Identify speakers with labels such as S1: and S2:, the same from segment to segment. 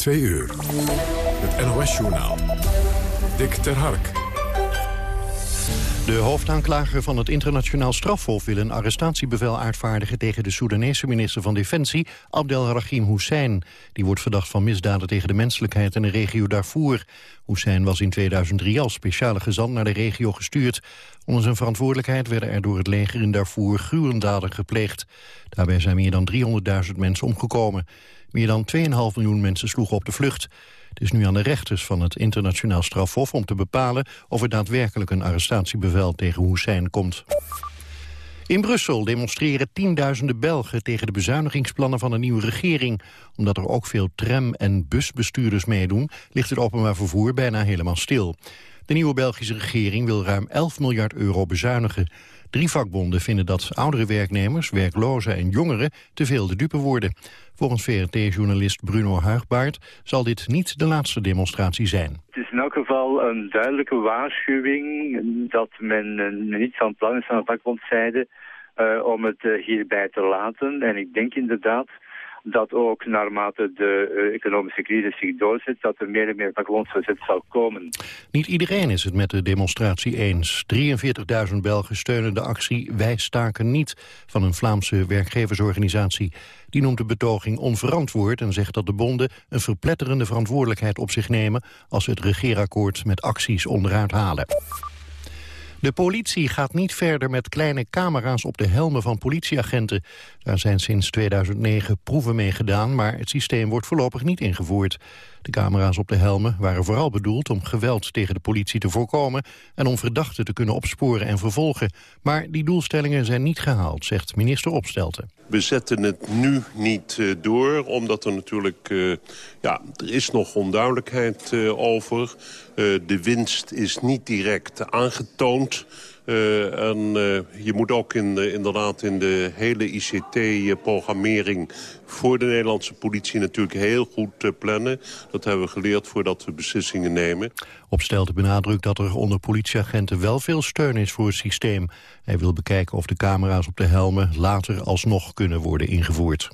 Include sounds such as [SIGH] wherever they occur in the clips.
S1: Twee uur. Het NOS-journaal. Dick ter Hark.
S2: De hoofdaanklager van het internationaal strafhof wil een arrestatiebevel uitvaardigen tegen de Soedanese minister van Defensie, Abdelrahim Hussein. Die wordt verdacht van misdaden tegen de menselijkheid in de regio Darfur. Hussein was in 2003 als speciale gezant naar de regio gestuurd. Onder zijn verantwoordelijkheid werden er door het leger in Darfur gruwendaden gepleegd. Daarbij zijn meer dan 300.000 mensen omgekomen. Meer dan 2,5 miljoen mensen sloegen op de vlucht. Het is nu aan de rechters van het internationaal strafhof om te bepalen of er daadwerkelijk een arrestatiebevel tegen Hussein komt. In Brussel demonstreren tienduizenden Belgen tegen de bezuinigingsplannen van de nieuwe regering. Omdat er ook veel tram- en busbestuurders meedoen, ligt het openbaar vervoer bijna helemaal stil. De nieuwe Belgische regering wil ruim 11 miljard euro bezuinigen. Drie vakbonden vinden dat oudere werknemers, werklozen en jongeren te veel de dupe worden. Volgens VRT-journalist Bruno Huigbaard zal dit niet de laatste demonstratie zijn.
S3: Het is in elk geval een duidelijke waarschuwing dat men uh, niet van plan is aan de vakbondzijde uh, om het uh, hierbij te laten. En ik denk inderdaad dat ook naarmate de uh, economische crisis zich doorzet... dat er meer en meer vakbondsverzet zal komen.
S2: Niet iedereen is het met de demonstratie eens. 43.000 Belgen steunen de actie Wij staken niet... van een Vlaamse werkgeversorganisatie. Die noemt de betoging onverantwoord en zegt dat de bonden... een verpletterende verantwoordelijkheid op zich nemen... als ze het regeerakkoord met acties onderuit halen. De politie gaat niet verder met kleine camera's op de helmen van politieagenten. Daar zijn sinds 2009 proeven mee gedaan, maar het systeem wordt voorlopig niet ingevoerd. De camera's op de helmen waren vooral bedoeld om geweld tegen de politie te voorkomen en om verdachten te kunnen opsporen en vervolgen. Maar die doelstellingen zijn niet gehaald, zegt minister Opstelten.
S4: We zetten het nu niet uh, door, omdat er natuurlijk... Uh, ja, er is nog onduidelijkheid uh, over. de winst is niet direct aangetoond. Uh, en uh, je moet ook in de, inderdaad in de hele ICT-programmering... voor de Nederlandse politie natuurlijk heel goed uh, plannen. Dat hebben we geleerd voordat we beslissingen nemen.
S2: Opstelte benadrukt dat er onder politieagenten wel veel steun is voor het systeem. Hij wil bekijken of de camera's op de helmen later alsnog kunnen worden ingevoerd.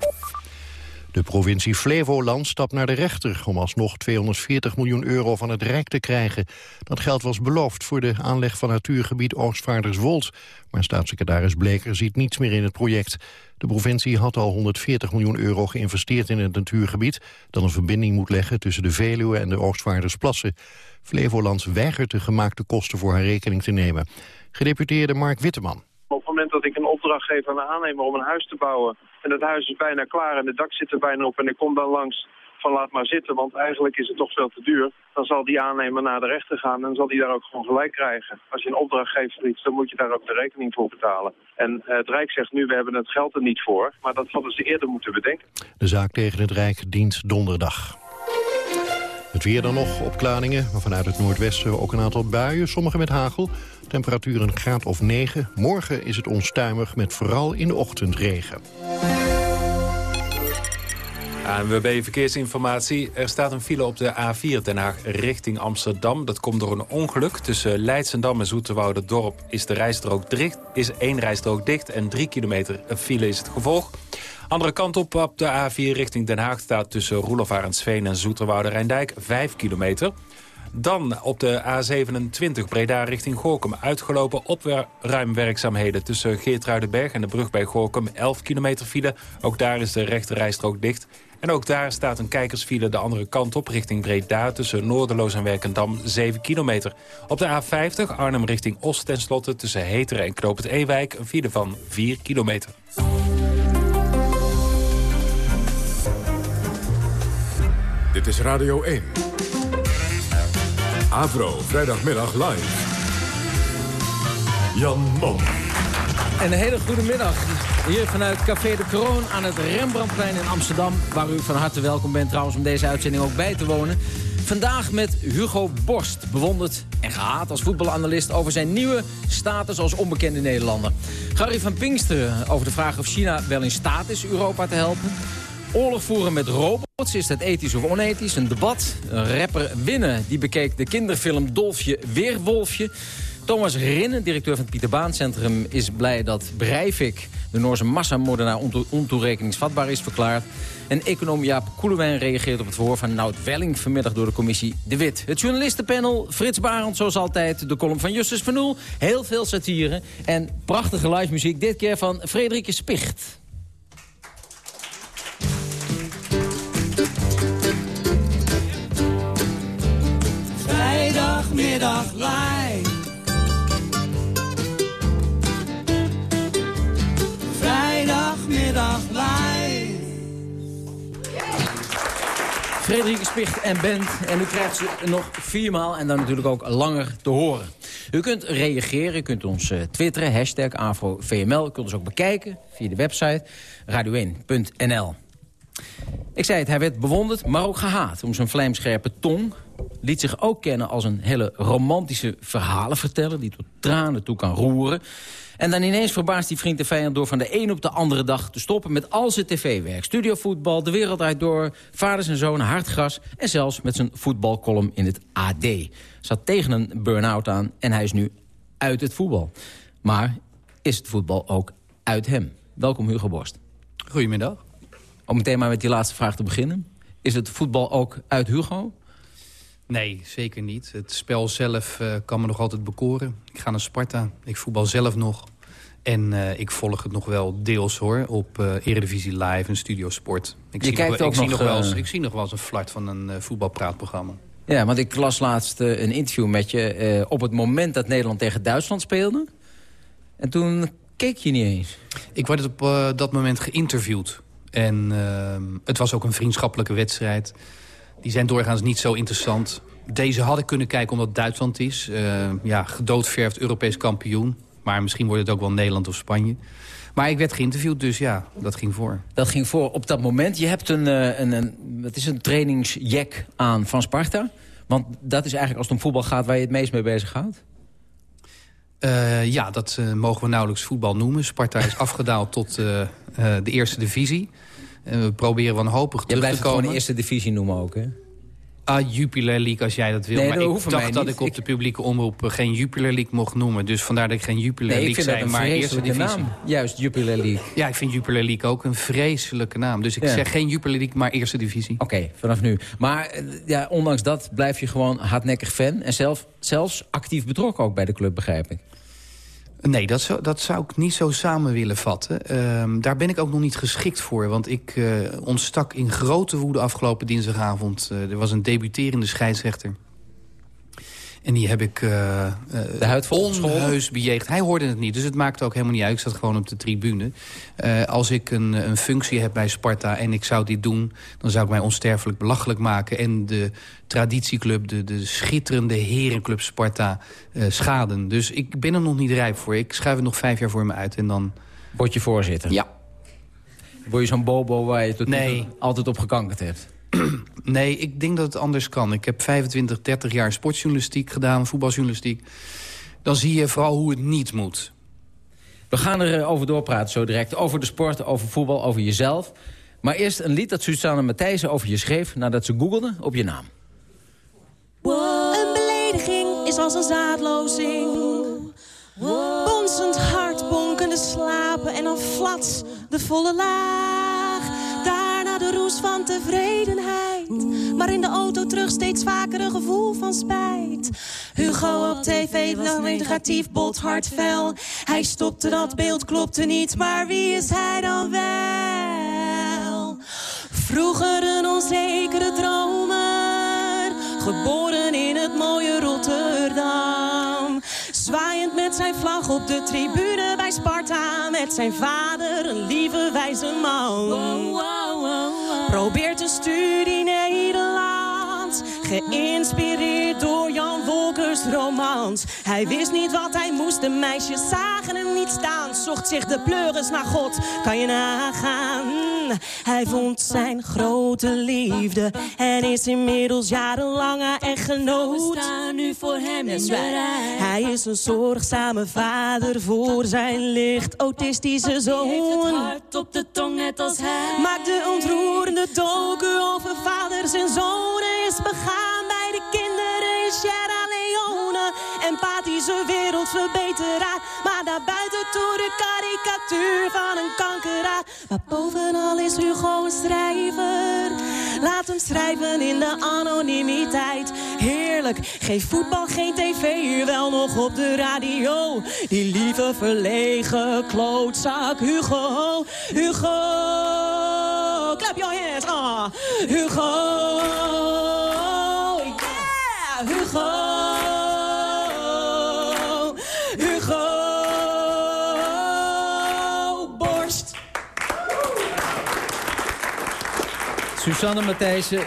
S2: De provincie Flevoland stapt naar de rechter om alsnog 240 miljoen euro van het Rijk te krijgen. Dat geld was beloofd voor de aanleg van natuurgebied Oostvaarderswold. Maar staatssecretaris Bleker ziet niets meer in het project. De provincie had al 140 miljoen euro geïnvesteerd in het natuurgebied... dat een verbinding moet leggen tussen de Veluwe en de Oostvaardersplassen. Flevoland weigert de gemaakte kosten voor haar rekening te nemen. Gedeputeerde Mark Witteman.
S5: Op het moment dat ik een opdracht geef aan de aannemer om een huis te bouwen... en het huis is bijna klaar en het dak zit er bijna op... en ik kom dan langs van laat maar zitten, want eigenlijk is het toch veel te duur... dan zal die aannemer naar de rechter gaan en zal die daar ook gewoon gelijk krijgen. Als je een opdracht geeft voor iets, dan moet je daar ook de rekening voor betalen. En het Rijk zegt nu, we hebben het geld er niet voor... maar dat hadden ze eerder moeten bedenken.
S2: De zaak tegen het Rijk dient donderdag. Het weer dan nog, opklaringen, maar vanuit het noordwesten ook een aantal buien, sommige met hagel. Temperatuur een graad of 9. Morgen is het onstuimig met vooral in de ochtend regen.
S6: ANWB Verkeersinformatie. Er staat een file op de A4 Den Haag richting Amsterdam. Dat komt door een ongeluk. Tussen Leidsendam en Dorp is de rijstrook dicht. Is één rijstrook dicht en drie kilometer file is het gevolg. Andere kant op op de A4 richting Den Haag staat tussen Roelof Arendsveen en Zoeterwoude Rijndijk 5 kilometer. Dan op de A27 Breda richting Gorkum. Uitgelopen opruimwerkzaamheden tussen Geertruidenberg en de brug bij Gorkum. 11 kilometer file. Ook daar is de rechte rijstrook dicht. En ook daar staat een kijkersfile de andere kant op richting Breda... tussen Noorderloos en Werkendam 7 kilometer. Op de A50 Arnhem richting Oost ten slotte tussen Heteren en Knoop Ewijk... een file van 4 kilometer.
S1: Dit is Radio 1. Avro, vrijdagmiddag live. Jan Mom.
S7: En een hele goede middag. Hier vanuit Café de Kroon aan het Rembrandtplein in Amsterdam. Waar u van harte welkom bent trouwens om deze uitzending ook bij te wonen. Vandaag met Hugo Borst, bewonderd en gehaat als voetbalanalist... over zijn nieuwe status als onbekende Nederlander. Gary van Pinksteren over de vraag of China wel in staat is Europa te helpen. Oorlog voeren met robots, is dat ethisch of onethisch? Een debat. Een rapper Winnen, die bekeek de kinderfilm Dolfje Weerwolfje. Thomas Rinnen, directeur van het Pieter Baan Centrum, is blij dat Breivik
S8: de Noorse massamoordenaar ontoerekeningsvatbaar is verklaard. En econoom Jaap Koelewijn reageert op het verhoor van Nout Welling... vanmiddag door de commissie De Wit. Het journalistenpanel, Frits Barend, zoals altijd, de column van Justus van Oel. Heel veel satire en prachtige live muziek, dit keer van Frederike Spicht.
S9: Vrijdagmiddag live. Vrijdagmiddag live.
S8: Frederike Spicht en Bent. En u krijgt ze nog viermaal en dan natuurlijk ook langer te horen. U kunt reageren, u kunt ons uh, twitteren, hashtag AfroVML. U kunt ons ook bekijken via de website radio1.nl. Ik zei het, hij werd bewonderd, maar ook gehaat om zijn vlijmscherpe tong. Liet zich ook kennen als een hele romantische verhalenverteller... die tot tranen toe kan roeren. En dan ineens verbaast die vriend de vijand door van de een op de andere dag te stoppen met al zijn tv-werk. Studiovoetbal, de wereld uit door, vaders en zoon, hartgras... en zelfs met zijn voetbalcolumn in het AD. Zat tegen een burn-out aan en hij is nu uit het voetbal. Maar is het voetbal ook uit hem? Welkom Hugo Borst.
S10: Goedemiddag.
S8: Om meteen maar met die laatste vraag te beginnen. Is het voetbal ook uit Hugo?
S10: Nee, zeker niet. Het spel zelf uh, kan me nog altijd bekoren. Ik ga naar Sparta. Ik voetbal zelf nog. En uh, ik volg het nog wel deels hoor. Op uh, Eredivisie Live en Studio Sport. Ik,
S8: Je
S10: zie,
S8: kijkt
S10: nog,
S8: ook
S10: ik, zie
S8: nog,
S10: nog wel eens, ik zie nog wel eens een flart van een voetbalpraatprogramma.
S8: Ja, want ik las laatst een interview met je... op het moment dat Nederland tegen Duitsland speelde. En toen keek je niet eens.
S10: Ik werd op dat moment geïnterviewd. En ehm, het was ook een vriendschappelijke wedstrijd. Die zijn doorgaans niet zo interessant. Deze had ik kunnen kijken omdat Duitsland is. Uh, ja, gedoodverfd Europees kampioen. Maar misschien wordt het ook wel Nederland of Spanje. Maar ik werd geïnterviewd, dus ja, dat ging voor.
S8: Dat ging voor op dat moment. Je hebt een, een, een, het is een trainingsjack aan van Sparta. Want dat is eigenlijk als het om voetbal gaat waar je het meest mee bezig gaat.
S10: Uh, ja, dat uh, mogen we nauwelijks voetbal noemen. Sparta is [LAUGHS] afgedaald tot uh, de eerste divisie. We proberen wanhopig terug te komen.
S8: Je blijft gewoon eerste divisie noemen ook, hè?
S10: Ah, Jupiler League als jij dat wil.
S8: Nee,
S10: maar
S8: dat
S10: ik dacht dat ik op de publieke omroep geen Jupiler League mocht noemen. Dus vandaar dat ik geen Jupiler
S8: nee,
S10: League zei, maar eerste divisie.
S8: Naam. Juist, Jupiler League.
S10: Ja, ik vind Jupiler League ook een vreselijke naam. Dus ik ja. zeg geen Jupiler League, maar eerste divisie.
S8: Oké, okay, vanaf nu. Maar ja, ondanks dat blijf je gewoon hardnekkig fan. En zelf, zelfs actief betrokken ook bij de club, begrijp ik.
S10: Nee, dat zou, dat zou ik niet zo samen willen vatten. Um, daar ben ik ook nog niet geschikt voor. Want ik uh, ontstak in grote woede afgelopen dinsdagavond. Uh, er was een debuterende scheidsrechter. En die heb ik uh,
S8: de huid
S10: onheus bejegend. Hij hoorde het niet, dus het maakte ook helemaal niet uit. Ik zat gewoon op de tribune. Uh, als ik een, een functie heb bij Sparta en ik zou dit doen... dan zou ik mij onsterfelijk belachelijk maken... en de traditieclub, de, de schitterende herenclub Sparta uh, schaden. Dus ik ben er nog niet rijp voor. Ik schuif het nog vijf jaar voor me uit en dan...
S8: Word je voorzitter?
S10: Ja.
S8: Word je zo'n bobo waar je tot
S10: nee.
S8: altijd op gekankerd hebt? [CLEARS THROAT]
S10: Nee, ik denk dat het anders kan. Ik heb 25, 30 jaar sportjournalistiek gedaan, voetbaljournalistiek. Dan zie je vooral hoe het niet moet.
S8: We gaan erover over doorpraten zo direct. Over de sport, over voetbal, over jezelf. Maar eerst een lied dat Susanne Matthijssen over je schreef... nadat ze googelde op je naam.
S11: Wow. Een belediging is als een zaadlozing. Wow. Bonsend hart, bonkende slapen en dan flats de volle laag. Daarna de roes van tevredenheid. Maar in de auto terug steeds vaker een gevoel van spijt. Hugo op tv was negatief, bot, hard, fel. Hij stopte, dat beeld klopte niet, maar wie is hij dan wel? Vroeger een onzekere dromer, geboren in het mooie Rotterdam. Zwaaiend met zijn vlag op de tribune bij Sparta. Met zijn vader, een lieve wijze man. Wow, wow, wow, Probeert een studie Nederlands. Geïnspireerd door Jan Wolkers romans. Hij wist niet wat hij moest, de meisjes zagen hem niet staan. Zocht zich de pleuris naar God, kan je nagaan. Hij vond zijn grote liefde en is inmiddels jarenlange echtgenoot.
S12: We staan nu voor hem in de rij.
S11: Hij is een zorgzame vader voor zijn licht autistische zoon.
S12: Hij heeft het hart op de tong net als hij.
S11: Maakt de ontroerende docu over vaders en zonen is begaan bij de kinderen in Sierra. Empathische wereld wereldverbeteraar. Maar daarbuiten toe de karikatuur van een kankeraar. Maar bovenal is Hugo een schrijver. Laat hem schrijven in de anonimiteit. Heerlijk, geen voetbal, geen tv, hier wel nog op de radio. Die lieve verlegen klootzak Hugo, Hugo. Clap your hands, ah, Hugo. Yeah. Hugo
S8: Susanne Matthijssen,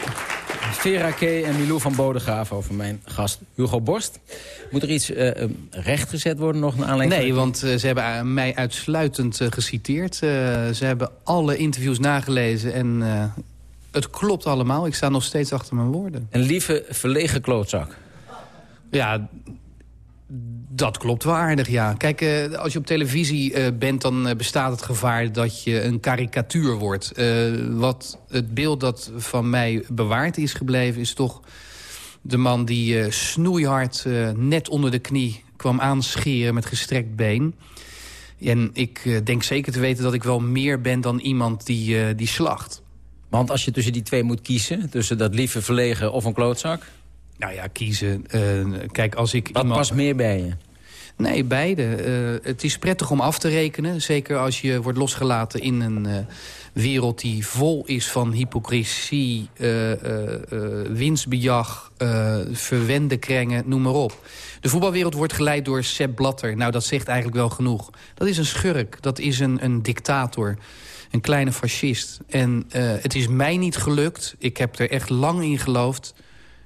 S8: Vera K. en Milou van Bodegraaf over mijn gast Hugo Borst. Moet er iets uh, rechtgezet worden nog naar aanleiding
S10: Nee, want uh, ze hebben uh, mij uitsluitend uh, geciteerd. Ze hebben alle interviews nagelezen en het klopt allemaal. Ik sta nog steeds achter mijn woorden.
S8: Een lieve, verlegen klootzak.
S10: Ja, dat klopt wel aardig, ja. Kijk, uh, als je op televisie uh, bent, dan uh, bestaat het gevaar dat je een karikatuur wordt. wat het beeld dat van mij bewaard is gebleven, is toch de man die snoeihard net onder de knie kwam aanscheren met gestrekt been. En ik denk zeker te weten dat ik wel meer ben dan iemand die, die slacht.
S8: Want als je tussen die twee moet kiezen, tussen dat lieve verlegen of een klootzak...
S10: Nou ja, kiezen. Uh, kijk, als ik
S8: Wat
S10: iemand...
S8: past meer bij je?
S10: Nee, beide. Uh, het is prettig om af te rekenen. Zeker als je wordt losgelaten in een uh, wereld die vol is van hypocrisie, winstbejag, verwende krengen, noem maar op. De voetbalwereld wordt geleid door Sepp Blatter. Nou, dat zegt eigenlijk wel genoeg. Dat is een schurk, dat is een, een dictator een kleine fascist. En het is mij niet gelukt, ik heb er echt lang in geloofd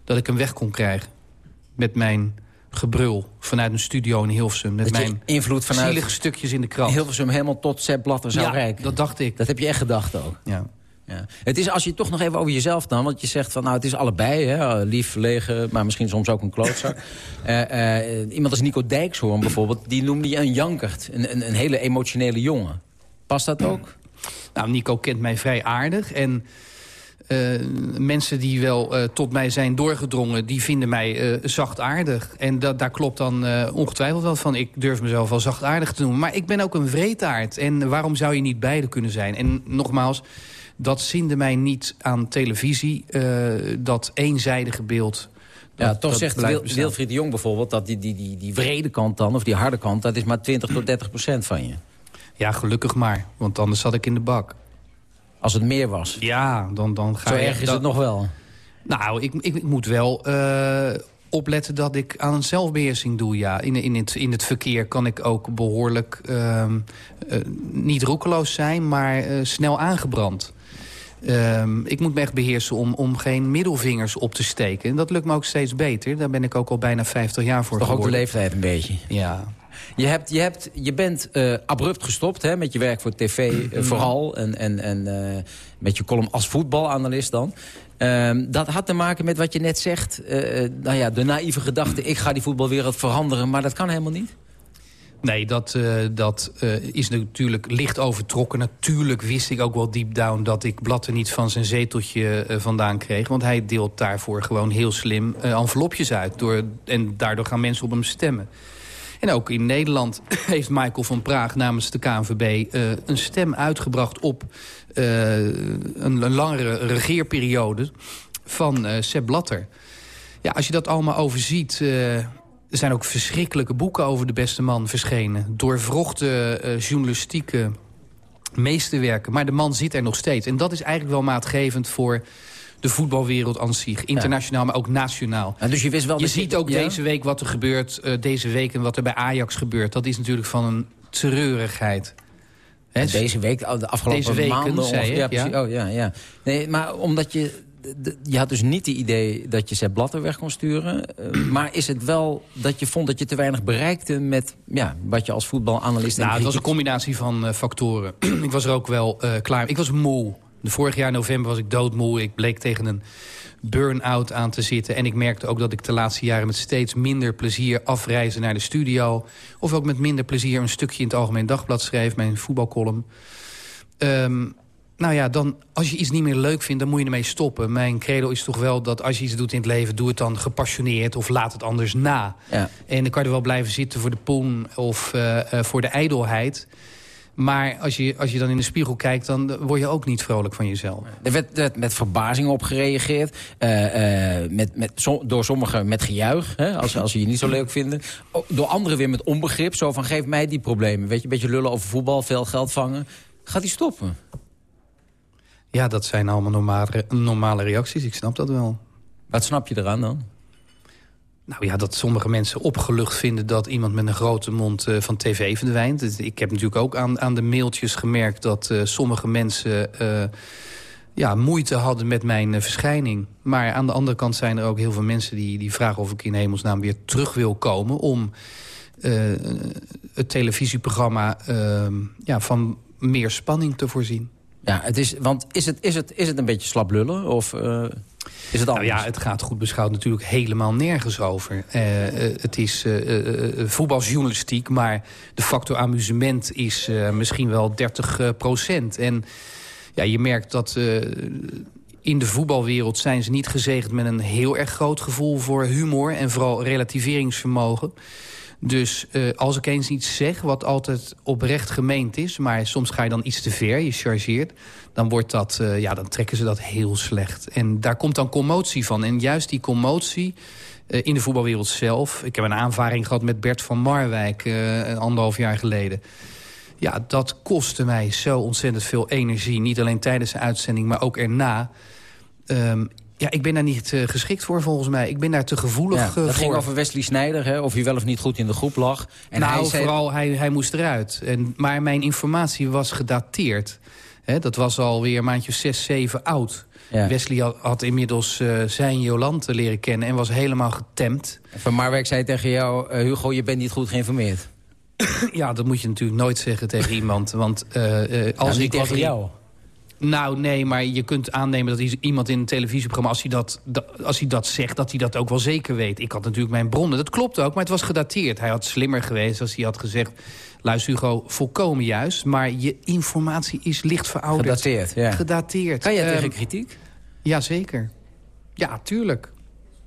S10: dat ik hem weg kon krijgen. Met mijn gebrul vanuit een studio in Hilversum. Met
S8: dat
S10: mijn
S8: invloed vanuit
S10: zielige stukjes in de krant.
S8: Hilversum helemaal tot Sepp Blatter zou
S10: ja,
S8: rijken.
S10: dat dacht ik.
S8: Dat heb je echt gedacht ook.
S10: Ja.
S8: Ja. Het is als je toch nog even over jezelf dan, want je zegt van nou het is allebei, hè, lief, verlegen, maar misschien soms ook een klootzak. uh, [LAUGHS] uh, iemand als Nico Dijkshoorn bijvoorbeeld, die noemde je een jankert, een, een, een hele emotionele jongen. Past dat ook?
S10: Nou, Nico kent mij vrij aardig en uh, mensen die wel uh, tot mij zijn doorgedrongen... die vinden mij uh, zachtaardig. En dat, daar klopt dan ongetwijfeld wel van. Ik durf mezelf wel zachtaardig te noemen. Maar ik ben ook een vreetaard. En waarom zou je niet beide kunnen zijn? En nogmaals, dat zinde mij niet aan televisie. dat eenzijdige beeld...
S8: Ja,
S10: dat,
S8: toch
S10: dat
S8: zegt Wil, Wilfried de Jong bijvoorbeeld... dat die, die, die, die wrede kant dan, of die harde kant... dat is maar 20 tot 30 procent van je.
S10: Ja, gelukkig maar. Want anders zat ik in de bak.
S8: Als het meer was?
S10: Ja, dan, dan ga
S8: Zo
S10: je...
S8: erg is het nog wel?
S10: Nou, ik, ik, ik moet wel uh, opletten dat ik aan een zelfbeheersing doe, ja. In, in, het, in het verkeer kan ik ook behoorlijk... Uh, uh, niet roekeloos zijn, maar snel aangebrand. Um, ik moet me echt beheersen om, om geen middelvingers op te steken. En dat lukt me ook steeds beter. Daar ben ik ook al bijna 50 jaar voor
S8: Toch
S10: geworden.
S8: ook de leeftijd een beetje?
S10: Ja.
S8: Je, hebt, je, hebt, je bent uh, abrupt gestopt hè, met je werk voor tv uh, vooral. En, en, en uh, met je column als voetbalanalist dan. Uh, dat had te maken met wat je net zegt. nou ja, de naïeve gedachte, ik ga die voetbalwereld veranderen. Maar dat kan helemaal niet.
S10: Nee, dat, uh, dat uh, is natuurlijk licht overtrokken. Natuurlijk wist ik ook wel deep down dat ik Blatter niet van zijn zeteltje uh, vandaan kreeg. Want hij deelt daarvoor gewoon heel slim envelopjes uit. Door, en daardoor gaan mensen op hem stemmen. En ook in Nederland [CLEARS THROAT] heeft Michael van Praag namens de KNVB uh, een stem uitgebracht op uh, een, langere regeerperiode van uh, Sepp Blatter. Ja, als je dat allemaal overziet... er zijn ook verschrikkelijke boeken over de beste man verschenen. Doorvrochte journalistieke meesterwerken. Maar de man zit er nog steeds. En dat is eigenlijk wel maatgevend voor de voetbalwereld aan zich. Internationaal, maar ook nationaal.
S8: Dus je wist wel
S10: je ziet ook deze week wat er gebeurt. Uh, deze week en wat er bij Ajax gebeurt. Dat is natuurlijk van een treurigheid.
S8: He, deze week, de afgelopen
S10: deze weken,
S8: maanden.
S10: Zei ik,
S8: ja, precies. Oh, ja, ja. Nee, maar omdat je... Je had dus niet het idee dat je Sepp Blatter weg kon sturen. Uh, [CLEARS THROAT] maar is het wel dat je vond dat je te weinig bereikte... met ja, wat je als voetbalanalist...
S10: Nou, het was een combinatie van uh, factoren. [CLEARS THROAT] ik was er ook wel uh, klaar. Ik was moe. Vorig jaar november was ik doodmoe. Ik bleek tegen een burn-out aan te zitten. En ik merkte ook dat ik de laatste jaren met steeds minder plezier afreizen naar de studio. Of ook met minder plezier een stukje in het Algemeen Dagblad schreef, mijn voetbalcolumn. Um, Nou ja, dan, als je iets niet meer leuk vindt, dan moet je ermee stoppen. Mijn credo is toch wel dat als je iets doet in het leven... doe het dan gepassioneerd of laat het anders na.
S8: Ja.
S10: En dan kan je er wel blijven zitten voor de poen of uh, uh, voor de ijdelheid... Maar als je, als je dan in de spiegel kijkt, dan word je ook niet vrolijk van jezelf.
S8: Er werd, werd met verbazing op gereageerd. Uh, uh, met, met, so, door sommigen met gejuich, hè, als, als ze je niet zo leuk vinden. Door anderen weer met onbegrip. Zo van, geef mij die problemen. Weet je, een beetje lullen over voetbal, veel geld vangen. Gaat die stoppen?
S10: Ja, dat zijn allemaal normale, normale reacties. Ik snap dat wel.
S8: Wat snap je eraan dan?
S10: Nou ja, dat sommige mensen opgelucht vinden dat iemand met een grote mond uh, van tv verdwijnt. Ik heb natuurlijk ook aan, aan de mailtjes gemerkt dat uh, sommige mensen uh, ja, moeite hadden met mijn verschijning. Maar aan de andere kant zijn er ook heel veel mensen die, die vragen of ik in hemelsnaam weer terug wil komen... om het televisieprogramma ja, van meer spanning te voorzien.
S8: Ja, het is, want is het, is het, is het een beetje slap lullen? Of is het anders?
S10: Nou ja, het gaat goed beschouwd natuurlijk helemaal nergens over. Uh, uh, het is voetbaljournalistiek, maar de factor amusement is misschien wel 30 procent. En ja, je merkt dat in de voetbalwereld zijn ze niet gezegend met een heel erg groot gevoel voor humor en vooral relativeringsvermogen. Dus uh, als ik eens iets zeg wat altijd oprecht gemeend is... maar soms ga je dan iets te ver, je chargeert... dan, wordt dat, uh, ja, dan trekken ze dat heel slecht. En daar komt dan commotie van. En juist die commotie uh, in de voetbalwereld zelf... ik heb een aanvaring gehad met Bert van Marwijk anderhalf jaar geleden... Ja, dat kostte mij zo ontzettend veel energie. Niet alleen tijdens de uitzending, maar ook erna... Um, ja, ik ben daar niet uh, geschikt voor volgens mij. Ik ben daar te gevoelig
S8: ja,
S10: uh,
S8: dat
S10: voor.
S8: ging over Wesley Snijder, hè? of hij wel of niet goed in de groep lag.
S10: En nou, hij zei... vooral, hij, hij moest eruit. En, maar mijn informatie was gedateerd. Hè, dat was alweer een maandje 6, 7 oud. Ja. Wesley had, had inmiddels uh, zijn Jolante leren kennen en was helemaal getemd.
S8: Van Marwijk zei tegen jou, Hugo, je bent niet goed geïnformeerd.
S10: ja, dat moet je natuurlijk nooit zeggen tegen iemand. Want uh, als
S8: nou,
S10: ik
S8: tegen jou.
S10: Nou, nee, maar je kunt aannemen dat iemand in een televisieprogramma... Als hij, dat, als hij dat zegt, dat hij dat ook wel zeker weet. Ik had natuurlijk mijn bronnen, dat klopt ook, maar het was gedateerd. Hij had slimmer geweest als hij had gezegd... luister Hugo, volkomen juist, maar je informatie is licht verouderd.
S8: Gedateerd, ja.
S10: Gedateerd.
S8: Kan jij
S10: um,
S8: tegen kritiek?
S10: Jazeker. Ja, tuurlijk.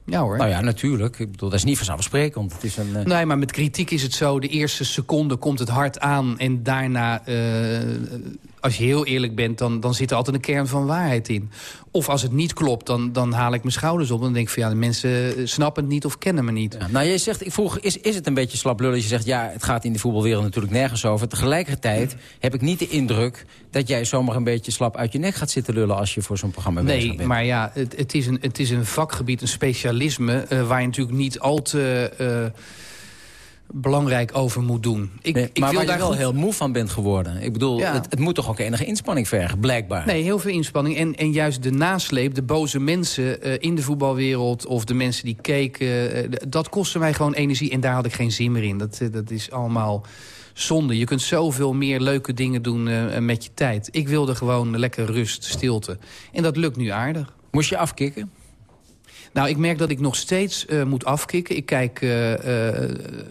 S10: Ja hoor.
S8: Nou ja, natuurlijk. Ik bedoel, dat is niet vanzelfsprekend. Het is een, uh...
S10: Nee, maar met kritiek is het zo... de eerste seconde komt het hard aan... en daarna, uh, als je heel eerlijk bent... Dan, dan zit er altijd een kern van waarheid in. Of als het niet klopt, dan, dan haal ik mijn schouders op... en dan denk ik van ja, de mensen snappen het niet of kennen me niet.
S8: Ja, nou, jij zegt, ik vroeg, is, is het een beetje slap lullen? Je zegt, ja, het gaat in de voetbalwereld natuurlijk nergens over. Tegelijkertijd heb ik niet de indruk... dat jij zomaar een beetje slap uit je nek gaat zitten lullen... als je voor zo'n programma
S10: nee,
S8: bent.
S10: Nee, maar ja, het, het, is een, het is een vakgebied, een specialisme... Uh, waar je natuurlijk niet al te... Uh, belangrijk over moet doen. Ik,
S8: nee,
S10: ik
S8: maar
S10: wil
S8: waar
S10: daar
S8: je wel
S10: goed...
S8: heel moe van bent geworden. Ik bedoel,
S10: Ja.
S8: het, het moet toch ook enige inspanning vergen, blijkbaar.
S10: Nee, heel veel inspanning. En, en juist de nasleep, de boze mensen uh, in de voetbalwereld... of de mensen die keken, uh, dat kostte mij gewoon energie. En daar had ik geen zin meer in. Dat, uh, dat is allemaal zonde. Je kunt zoveel meer leuke dingen doen met je tijd. Ik wilde gewoon lekker rust, stilte. En dat lukt nu aardig.
S8: Moest je afkicken?
S10: Nou, ik merk dat ik nog steeds uh, moet afkicken. Ik kijk uh, uh,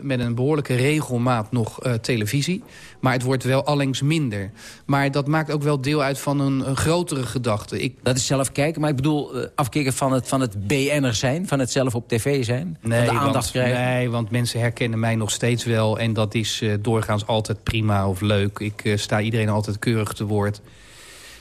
S10: met een behoorlijke regelmaat nog televisie. Maar het wordt wel allengs minder. Maar dat maakt ook wel deel uit van een, een grotere gedachte. Ik...
S8: Dat is zelf kijken, maar ik bedoel afkicken van het, van het BN'er zijn. Van het zelf op tv zijn.
S10: Nee,
S8: de aandacht
S10: want,
S8: krijgen.
S10: nee, want mensen herkennen mij nog steeds wel. En dat is doorgaans altijd prima of leuk. Ik sta iedereen altijd keurig te woord.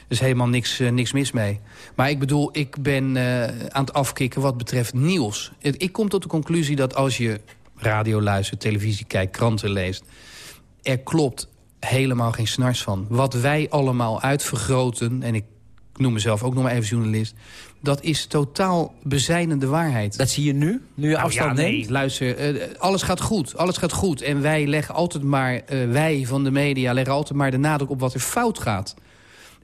S10: Er is helemaal niks, uh, niks mis mee. Maar ik bedoel, ik ben uh, aan het afkicken wat betreft nieuws. Ik kom tot de conclusie dat als je radio luistert, televisie kijkt, kranten leest... er klopt helemaal geen snars van. Wat wij allemaal uitvergroten, en ik noem mezelf ook nog maar even journalist... dat is totaal bezijdende waarheid.
S8: Dat zie je nu? Nu je
S10: nou,
S8: afstand
S10: ja,
S8: neemt?
S10: Nee, luister, uh, alles gaat goed. Alles gaat goed. En wij leggen altijd maar, wij van de media leggen altijd maar de nadruk op wat er fout gaat...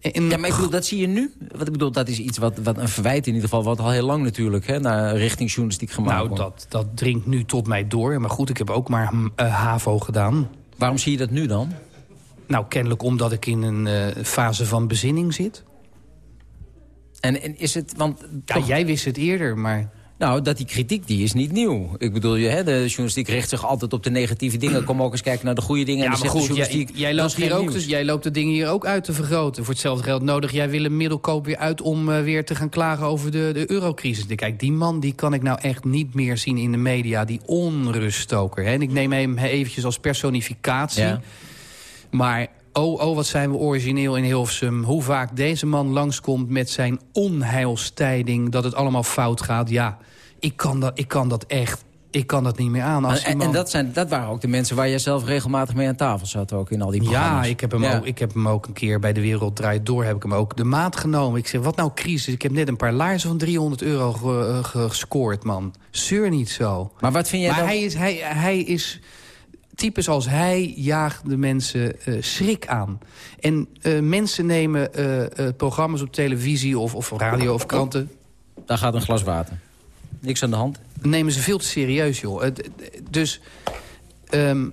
S8: En, ja, maar ik bedoel, dat zie je nu? Wat ik bedoel, dat is iets wat, wat een verwijt in ieder geval... wat al heel lang natuurlijk hè, naar richting journalistiek gemaakt
S10: nou,
S8: wordt.
S10: dat, dat dringt nu tot mij door. Maar goed, ik heb ook maar uh, HAVO gedaan.
S8: Waarom zie je dat nu dan?
S10: Nou, kennelijk omdat ik in een uh, fase van bezinning zit.
S8: En, en is het... Want
S10: ja, jij wist het eerder, maar...
S8: Nou, dat die kritiek, die is niet nieuw. Ik bedoel, je, hè, de journalistiek richt zich altijd op de negatieve dingen. Kom ook eens kijken naar de goede dingen.
S10: Ja,
S8: en
S10: maar goed, jij,
S8: journalistiek,
S10: jij, loopt hier ook,
S8: nieuws.
S10: dus, jij loopt de dingen hier ook uit te vergroten. Voor hetzelfde geld nodig jij Willem Middelkoop weer uit... om eh, weer te gaan klagen over de, de eurocrisis. Kijk, die man die kan ik nou echt niet meer zien in de media. Die onruststoker. Hè? En ik neem hem eventjes als personificatie.
S8: Ja.
S10: Maar oh, oh, wat zijn we origineel in Hilversum. Hoe vaak deze man langskomt met zijn onheilstijding... dat het allemaal fout gaat. Ja, ik kan dat, ik kan dat echt... Ik kan dat niet meer aan. Als
S8: En, en dat, zijn, dat waren ook de mensen waar jij zelf regelmatig mee aan tafel zat. Ook in al die programma's.
S10: Ja, ik heb, hem
S8: Ja.
S10: Ook, ik heb hem ook een keer bij De Wereld Draait Door... heb ik hem ook de maat genomen. Ik zeg, wat nou crisis? Ik heb net een paar laarzen van 300 euro ge- eh, ge- gescoord, man. Zeur niet zo.
S8: Maar wat vind jij
S10: Maar
S8: dan...
S10: hij is, hij, hij is... Types als hij jaagt de mensen eh, schrik aan. En eh, mensen nemen programma's op televisie of, of radio of kranten...
S8: Daar gaat een glas water. Niks aan de hand.
S10: nemen ze veel te serieus, joh. Dus... ehm,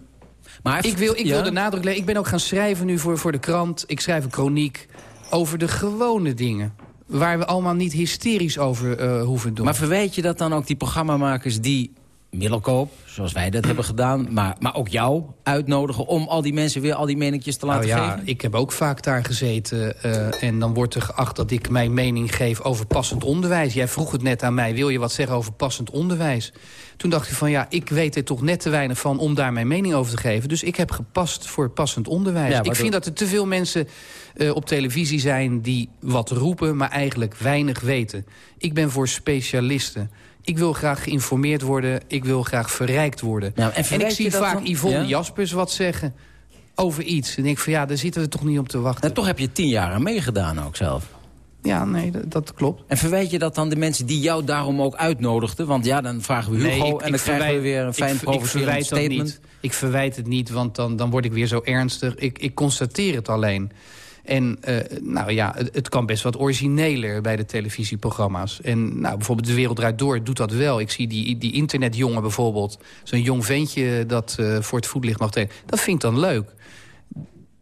S8: Maar
S10: ik wil, ik
S8: ja?
S10: wil de nadruk leggen. Ik ben ook gaan schrijven nu voor, voor de krant. Ik schrijf een kroniek over de gewone dingen. Waar we allemaal niet hysterisch over eh, hoeven doen.
S8: Maar verwijt je dat dan ook die programmamakers die middelkoop, zoals wij dat hebben gedaan... maar, maar ook jou uitnodigen om al die mensen weer al die meninkjes te laten
S10: nou ja,
S8: geven?
S10: ik heb ook vaak daar gezeten. eh, en dan wordt er geacht dat ik mijn mening geef over passend onderwijs. Jij vroeg het net aan mij, wil je wat zeggen over passend onderwijs? Toen dacht ik van ja, ik weet er toch net te weinig van om daar mijn mening over te geven. Dus ik heb gepast voor passend onderwijs.
S8: Ja,
S10: ik vind dat er te veel mensen eh, op televisie zijn die wat roepen... maar eigenlijk weinig weten. Ik ben voor specialisten. Ik wil graag geïnformeerd worden. Ik wil graag verrijkt worden.
S8: Ja, en
S10: en ik zie vaak
S8: dan-
S10: Yvonne
S8: Ja?
S10: Jaspers wat zeggen over iets. En ik denk van ja, daar zitten we toch niet op te wachten.
S8: En toch heb je tien jaar aan meegedaan ook zelf.
S10: Ja, nee, dat, dat klopt.
S8: En verwijt je dat dan de mensen die jou daarom ook uitnodigden? Want ja, dan vragen we Hugo
S10: Nee, ik-
S8: en
S10: ik
S8: dan krijgen we weer een fijn
S10: ik, ik
S8: provocerend
S10: verwijt dat
S8: statement.
S10: niet. Ik verwijt het niet, want dan, dan word ik weer zo ernstig. Ik, ik constateer het alleen. En eh, nou ja, het, het kan best wat origineler bij de televisieprogramma's. En nou, bijvoorbeeld De Wereld Draait Door doet dat wel. Ik zie die, die internetjongen bijvoorbeeld. Zo'n jong ventje dat eh, voor het voetlicht mag tegen. Dat vind ik dan leuk.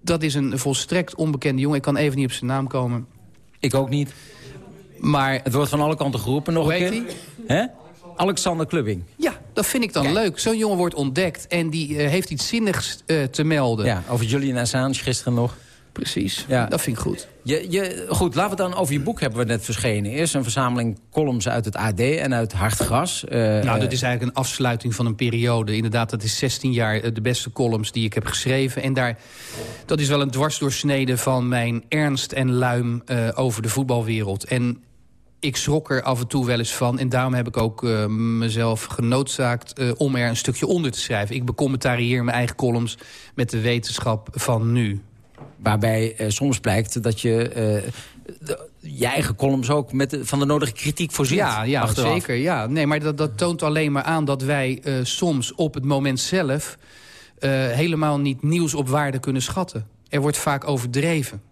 S10: Dat is een volstrekt onbekende jongen. Ik kan even niet op zijn naam komen.
S8: Ik ook niet.
S10: Maar
S8: Het wordt van alle kanten geroepen nog een keer. Hè? Alexander Klubbing.
S10: ja, dat vind ik dan leuk. Zo'n jongen wordt ontdekt en die eh, heeft iets zinnigs te melden.
S8: Ja, over Julian Assange gisteren nog.
S10: Precies,
S8: Ja.
S10: dat vind ik goed.
S8: Je, je, goed, laten we dan over je boek hebben we net verschenen. Eerst een verzameling columns uit het AD en uit Hartgras. Eh,
S10: Nou,
S8: eh,
S10: dat is eigenlijk een afsluiting van een periode. Inderdaad, dat is 16 jaar eh, de beste columns die ik heb geschreven. En daar, dat is wel een dwarsdoorsnede van mijn ernst en luim eh, over de voetbalwereld. En ik schrok er af en toe wel eens van. En daarom heb ik ook eh, mezelf genoodzaakt eh, om er een stukje onder te schrijven. Ik becommentarieer mijn eigen columns met de wetenschap van nu.
S8: Waarbij eh, soms blijkt dat je eh, de- je eigen columns ook met de- van de nodige kritiek voorziet.
S10: Ja, ja
S8: achteraf.
S10: zeker. Ja. Nee, maar dat, dat toont alleen maar aan dat wij eh, soms op het moment zelf... helemaal niet nieuws op waarde kunnen schatten. Er wordt vaak overdreven.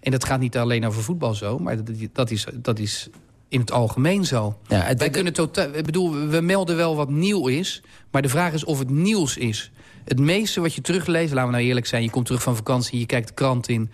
S10: En dat gaat niet alleen over voetbal zo, maar dat, dat, is, dat is in het algemeen zo.
S8: Ja, het-
S10: wij kunnen totaal, ik bedoel, we melden wel wat nieuw is, maar de vraag is of het nieuws is. Het meeste wat je terugleest, laten we nou eerlijk zijn... je komt terug van vakantie, je kijkt de krant in...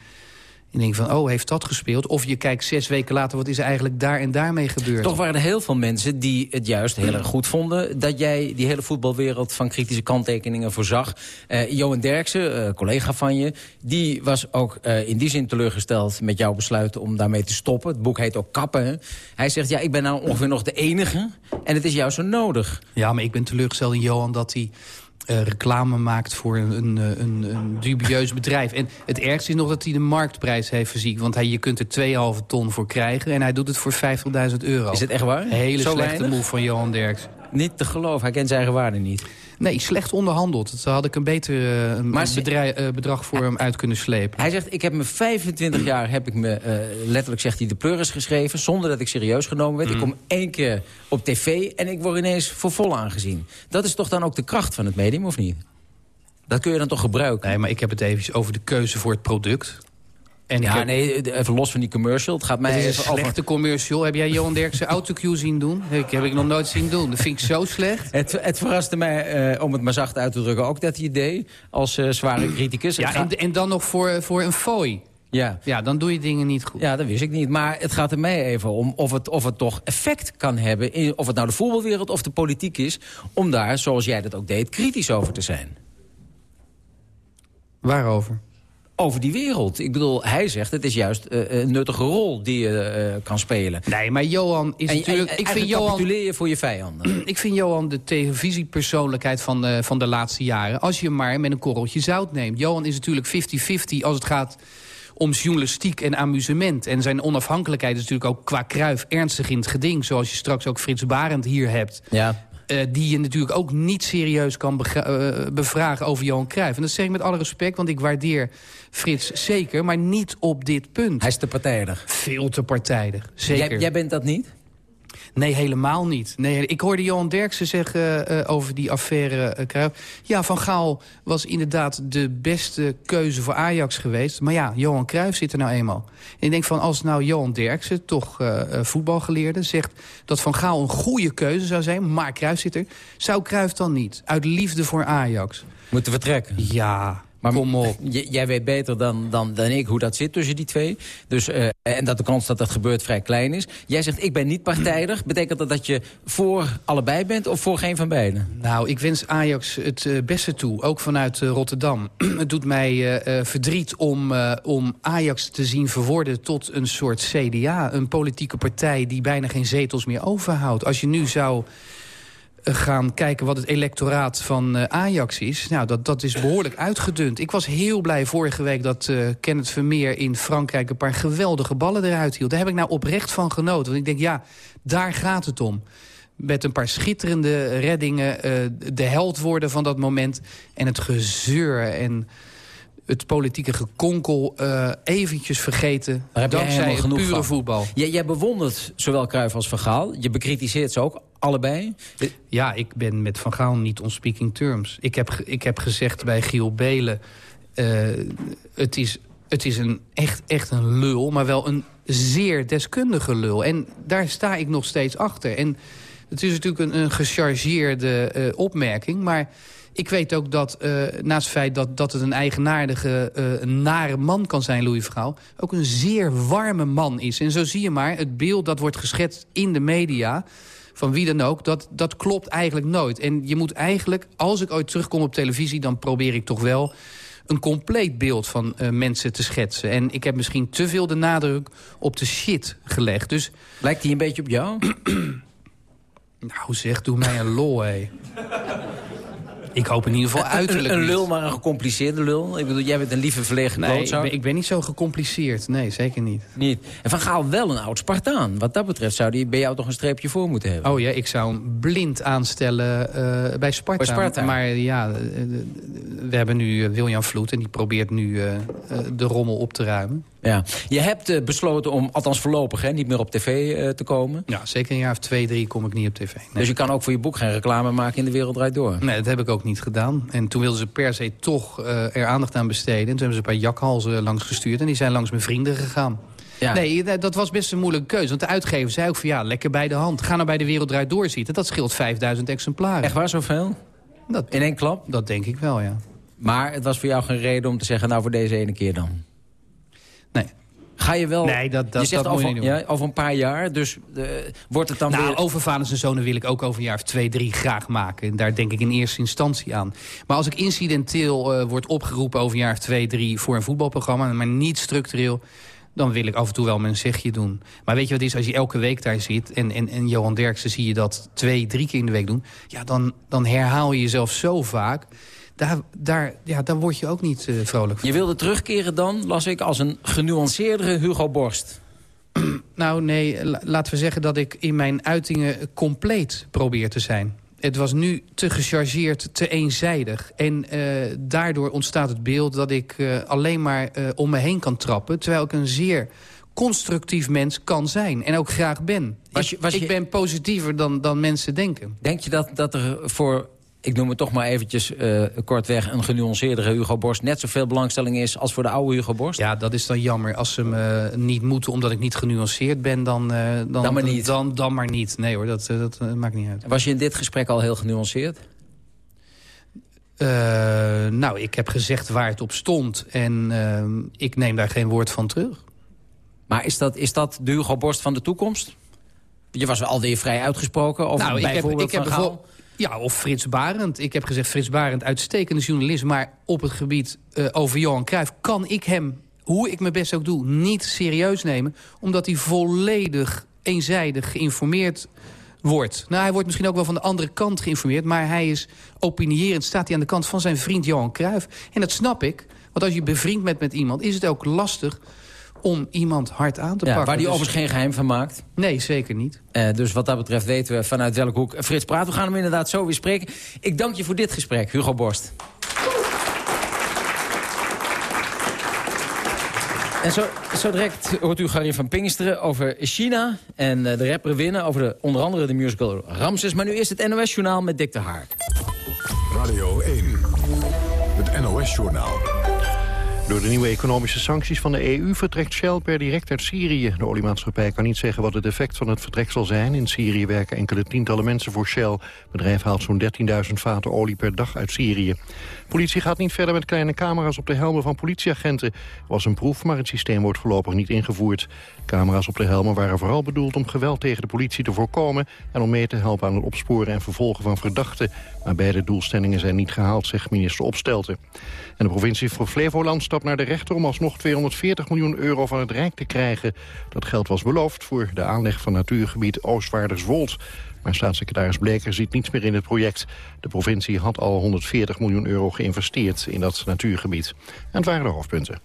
S10: en denk van, oh, heeft dat gespeeld? Of je kijkt zes weken later, wat is er eigenlijk daar en daarmee gebeurd?
S8: Toch waren er heel veel mensen die het juist heel erg goed vonden... dat jij die hele voetbalwereld van kritische kanttekeningen voorzag. Eh Johan Derksen, eh, collega van je, die was ook eh, in die zin teleurgesteld... met jouw besluit om daarmee te stoppen. Het boek heet ook Kappen. hè. Hij zegt, ja, ik ben nou ongeveer nog de enige... en het is juist zo nodig.
S10: Ja, maar ik ben teleurgesteld in Johan dat hij eh, reclame maakt voor een, een, eh, een, een dubieus bedrijf. En het ergste is nog dat hij de marktprijs heeft verziekt. Want hij, je kunt er 2,5 ton voor krijgen en hij doet het voor 50.000 euro.
S8: Is het echt waar?
S10: Een hele
S8: Zo
S10: slechte
S8: weinig?
S10: move van Johan Derks.
S8: Niet te geloven, hij kent zijn eigen waarde niet.
S10: Nee, slecht onderhandeld. Daar had ik een beter
S8: Maar
S10: bedrijf, eh, bedrag voor hem uit kunnen slepen.
S8: Hij zegt, ik heb me 25 [CLEARS THROAT] jaar, heb ik me, eh, letterlijk zegt hij, de pleuris geschreven... zonder dat ik serieus genomen werd. Ik kom één keer op tv en ik word ineens voor vol aangezien. Dat is toch dan ook de kracht van het medium, of niet? Dat kun je dan toch gebruiken?
S10: Nee, maar ik heb het even over de keuze voor het product. En
S8: Ja,
S10: heb-
S8: nee, even los van die commercial. Het gaat mij
S10: Het is een
S8: even over...
S10: slechte commercial. Heb jij Johan Derksen [LAUGHS] autocue zien doen? Ik heb ik nog nooit zien doen. Dat vind ik zo slecht.
S8: Het, het verraste mij, eh, om het maar zacht uit te drukken, ook dat deed. Als eh, zware criticus.
S10: Ja,
S8: gaat-
S10: en, en dan nog voor, voor een fooi.
S8: Ja.
S10: Ja, dan doe je dingen niet goed.
S8: Ja, dat wist ik niet. Maar het gaat er mij even om of het, of het toch effect kan hebben... In, of het nou de voetbalwereld of de politiek is... om daar, zoals jij dat ook deed, kritisch over te zijn.
S10: Waarover?
S8: Over die wereld. Ik bedoel, hij zegt het is juist uh, een nuttige rol die je uh, kan spelen.
S10: Nee, maar Johan is
S8: en,
S10: natuurlijk...
S8: En,
S10: ik vind
S8: Johan, je voor je vijanden. [CLEARS THROAT]
S10: ik vind Johan de televisiepersoonlijkheid van de, van de laatste jaren. Als je maar met een korreltje zout neemt. Johan is natuurlijk 50-50 als het gaat om journalistiek en amusement. En zijn onafhankelijkheid is natuurlijk ook qua kruif ernstig in het geding. Zoals je straks ook Frits Barend hier hebt.
S8: Ja.
S10: Uh, die je natuurlijk ook niet serieus kan uh, bevragen over Johan Cruijff. En dat zeg ik met alle respect, want ik waardeer Frits zeker... maar niet op dit punt.
S8: Hij is te partijdig.
S10: Veel te partijdig, zeker.
S8: Jij, jij bent dat niet?
S10: Nee, helemaal niet. Nee, ik hoorde Johan Derksen zeggen uh, over die affaire uh, Cruijff. Ja, Van Gaal was inderdaad de beste keuze voor Ajax geweest. Maar ja, Johan Cruijff zit er nou eenmaal. En ik denk van als nou Johan Derksen, toch uh, voetbalgeleerde... zegt dat Van Gaal een goede keuze zou zijn, maar Cruijff zit er... zou Cruijff dan niet, uit liefde voor Ajax...
S8: Moeten vertrekken?
S10: Ja, maar Kom op.
S8: Jij weet beter dan, dan, dan ik hoe dat zit tussen die twee. Dus, uh, en dat de kans dat dat gebeurt vrij klein is. Jij zegt, ik ben niet partijdig. Betekent dat dat je voor allebei bent of voor geen van beiden?
S10: Nou, ik wens Ajax het uh, beste toe. Ook vanuit uh, Rotterdam. [CLEARS THROAT] het doet mij verdriet om, om Ajax te zien verworden tot een soort CDA. Een politieke partij die bijna geen zetels meer overhoudt. Als je nu zou gaan kijken wat het electoraat van uh, Ajax is. Nou, dat, dat is behoorlijk uitgedund. Ik was heel blij vorige week dat uh, Kenneth Vermeer in Frankrijk... een paar geweldige ballen eruit hield. Daar heb ik nou oprecht van genoten. Want ik denk, ja, daar gaat het om. Met een paar schitterende reddingen. Uh, de held worden van dat moment. En het gezeur en het politieke gekonkel uh, eventjes vergeten. dankzij het pure
S8: van.
S10: voetbal.
S8: Jij, jij bewondert zowel Cruijff als Van Gaal. Je bekritiseert ze ook, allebei.
S10: Ja, ik ben met Van Gaal niet on speaking terms. Ik heb, ik heb gezegd bij Giel Belen... Uh, het, is, het is een echt, echt een lul, maar wel een zeer deskundige lul. En daar sta ik nog steeds achter. En het is natuurlijk een, een gechargeerde uh, opmerking, maar... Ik weet ook dat, uh, naast het feit dat, dat het een eigenaardige, nare man kan zijn, Louis Vergaal... ook een zeer warme man is. En zo zie je maar, het beeld dat wordt geschetst in de media van wie dan ook, dat, dat klopt eigenlijk nooit. En je moet eigenlijk, als ik ooit terugkom op televisie... dan probeer ik toch wel een compleet beeld van uh, mensen te schetsen. En ik heb misschien te veel de nadruk op de shit gelegd. Dus...
S8: Lijkt hij een beetje op jou? [CLEARS THROAT]
S10: nou zeg, doe mij een lol, hé. Ik hoop in ieder geval uiterlijk
S8: Een, een lul, maar een gecompliceerde lul. Ik bedoel, jij bent een lieve verlegen
S10: nee, ik ben, ik ben, niet zo gecompliceerd. Nee, zeker niet.
S8: niet. En Van Gaal wel een oud Spartaan. Wat dat betreft zou die bij jou toch een streepje voor moeten hebben.
S10: Oh ja, ik zou hem blind aanstellen uh, bij, Sparta.
S8: bij Sparta.
S10: Maar ja, we hebben nu William Vloed en die probeert nu uh, de rommel op te ruimen.
S8: Ja. Je hebt uh, besloten om, althans voorlopig, hè, niet meer op tv uh, te komen.
S10: Ja, zeker een jaar of twee, drie kom ik niet op tv. Nee.
S8: Dus je kan ook voor je boek geen reclame maken in De Wereld Draait Door?
S10: Nee, dat heb ik ook niet gedaan. En toen wilden ze per se toch uh, er aandacht aan besteden. En toen hebben ze een paar jakhalzen langs gestuurd. En die zijn langs mijn vrienden gegaan. Ja. Nee, dat was best een moeilijke keuze. Want de uitgever zei ook van ja, lekker bij de hand. Ga nou bij De Wereld Draait Door zitten. Dat scheelt 5000 exemplaren.
S8: Echt waar, zoveel?
S10: Dat,
S8: in één klap?
S10: Dat denk ik wel, ja.
S8: Maar het was voor jou geen reden om te zeggen... nou, voor deze ene keer dan?
S10: Nee,
S8: Ga je wel...
S10: Nee, dat, dat,
S8: je zegt
S10: dat
S8: over,
S10: moet je.
S8: Ja, over een paar jaar, dus uh, wordt het dan
S10: nou,
S8: weer...
S10: over Vaders en Zonen wil ik ook over een jaar of twee, drie graag maken. En daar denk ik in eerste instantie aan. Maar als ik incidenteel uh, word opgeroepen over een jaar of twee, drie... voor een voetbalprogramma, maar niet structureel dan wil ik af en toe wel mijn zegje doen. Maar weet je wat is, als je elke week daar zit... en, en, en Johan Derksen zie je dat twee, drie keer in de week doen... ja, dan, dan herhaal je jezelf zo vaak daar, daar, ja, daar word je ook niet uh, vrolijk van.
S8: Je wilde terugkeren dan, las ik, als een genuanceerdere Hugo Borst. [CLEARS THROAT]
S10: nou nee, la laten we zeggen dat ik in mijn uitingen compleet probeer te zijn. Het was nu te gechargeerd, te eenzijdig. En uh, daardoor ontstaat het beeld dat ik uh, alleen maar om me heen kan trappen... terwijl ik een zeer constructief mens kan zijn. En ook graag ben. Was je, was ik, je... ik ben positiever dan, dan mensen denken.
S8: Denk je dat, dat er voor ik noem het toch maar eventjes uh, kortweg... een genuanceerdere Hugo Borst net zoveel belangstelling is... als voor de oude Hugo Borst?
S10: Ja, dat is dan jammer. Als ze me niet moeten omdat ik niet genuanceerd ben... dan, uh, dan,
S8: dan maar niet.
S10: Dan, dan maar niet. Nee hoor, dat, dat maakt niet uit.
S8: Was je in dit gesprek al heel genuanceerd?
S10: Uh, nou, ik heb gezegd waar het op stond. En uh, ik neem daar geen woord van terug.
S8: Maar is dat, is dat de Hugo Borst van de toekomst? Je was alweer vrij uitgesproken over nou, bijvoorbeeld ik heb, ik heb Gaal.
S10: Ja, of Frits Barend. Ik heb gezegd Frits Barend, uitstekende journalist... maar op het gebied uh, over Johan Cruijff kan ik hem, hoe ik mijn best ook doe... niet serieus nemen, omdat hij volledig eenzijdig geïnformeerd wordt. Nou, hij wordt misschien ook wel van de andere kant geïnformeerd... maar hij is opinierend, staat hij aan de kant van zijn vriend Johan Cruijff. En dat snap ik, want als je bevriend bent met iemand... is het ook lastig om iemand hard aan te pakken.
S8: Waar die
S10: dus...
S8: overigens geen geheim van maakt?
S10: Nee, zeker niet.
S8: Uh, dus wat dat betreft weten we vanuit welke hoek Frits praat. We gaan hem inderdaad zo weer spreken. Ik dank je voor dit gesprek, Hugo Borst. En zo, zo direct hoort u Gary van Pinksteren over China... en uh, de rapper winnen over de, onder andere de musical Ramses. Maar nu eerst het NOS-journaal met Dick de Haak.
S1: Radio 1, het NOS-journaal.
S2: Door de nieuwe economische sancties van de EU vertrekt Shell per direct uit Syrië. De oliemaatschappij kan niet zeggen wat het effect van het vertrek zal zijn. In Syrië werken enkele tientallen mensen voor Shell. Het bedrijf haalt zo'n 13.000 vaten olie per dag uit Syrië. Politie gaat niet verder met kleine camera's op de helmen van politieagenten. Er was een proef, maar het systeem wordt voorlopig niet ingevoerd. Camera's op de helmen waren vooral bedoeld om geweld tegen de politie te voorkomen... en om mee te helpen aan het opsporen en vervolgen van verdachten. Maar beide doelstellingen zijn niet gehaald, zegt minister Opstelten. En de provincie Flevoland stapt naar de rechter om alsnog 240 miljoen euro van het Rijk te krijgen. Dat geld was beloofd voor de aanleg van natuurgebied Oostwaarderswold. Maar staatssecretaris Bleker ziet niets meer in het project. De provincie had al 140 miljoen euro geïnvesteerd in dat natuurgebied. En het waren de hoofdpunten.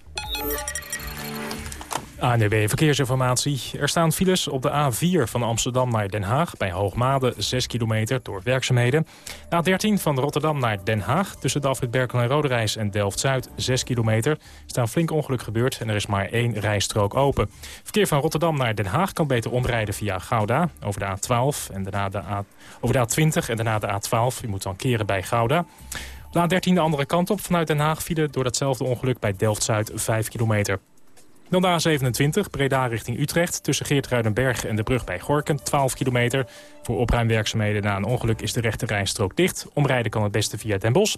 S13: ANWB Verkeersinformatie. Er staan files op de A4 van Amsterdam naar Den Haag... bij Hoogmade 6 kilometer door werkzaamheden. A13 van Rotterdam naar Den Haag... tussen afrit Berkel en Roderijs en Delft-Zuid 6 kilometer. Er is een flink ongeluk gebeurd en er is maar één rijstrook open. Verkeer van Rotterdam naar Den Haag kan beter omrijden via Gouda... over de A12 en daarna de A, over de A20 en daarna de A12. U moet dan keren bij Gouda. De A13 de andere kant op vanuit Den Haag... file door datzelfde ongeluk bij Delft-Zuid 5 kilometer. Dan de A27, Breda richting Utrecht. Tussen Geertruidenberg en de brug bij Gorken, 12 kilometer. Voor opruimwerkzaamheden na een ongeluk is de rechte rijstrook dicht. Omrijden kan het beste via Den Bosch.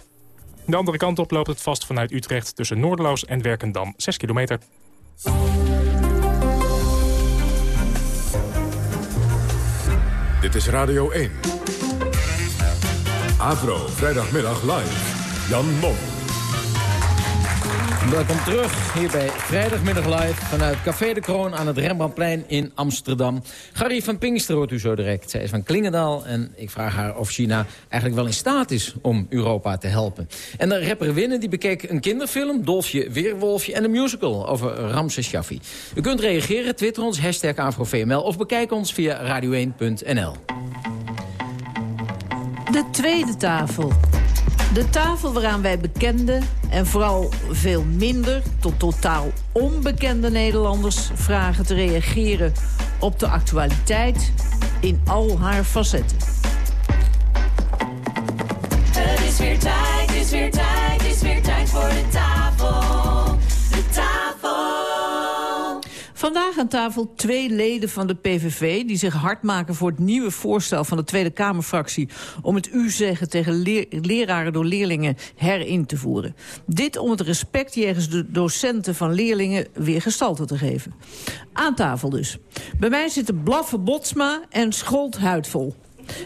S13: De andere kant op loopt het vast vanuit Utrecht tussen Noorderloos en Werkendam, 6 kilometer.
S1: Dit is Radio 1. Avro, vrijdagmiddag live. Jan Mom.
S8: Welkom terug hier bij Vrijdagmiddag Live vanuit Café de Kroon aan het Rembrandtplein in Amsterdam. Gary van Pinkster hoort u zo direct. Zij is van Klingendaal en ik vraag haar of China eigenlijk wel in staat is om Europa te helpen. En de rapper Winnen die bekeek een kinderfilm, Dolfje Weerwolfje en een musical over Ramses Shaffi. U kunt reageren, twitter ons, hashtag AfroVML of bekijk ons via radio1.nl.
S14: De tweede tafel. De tafel waaraan wij bekende en vooral veel minder tot totaal onbekende Nederlanders vragen te reageren op de actualiteit in al haar facetten.
S15: Het is weer tijd, het is weer tijd, het is weer tijd voor de tafel.
S14: Vandaag aan tafel twee leden van de PVV... die zich hard maken voor het nieuwe voorstel van de Tweede Kamerfractie... om het u-zeggen tegen leraren door leerlingen herin te voeren. Dit om het respect jegens de docenten van leerlingen weer gestalte te geven. Aan tafel dus. Bij mij zitten Blaffe Botsma en Scholt Huidvol.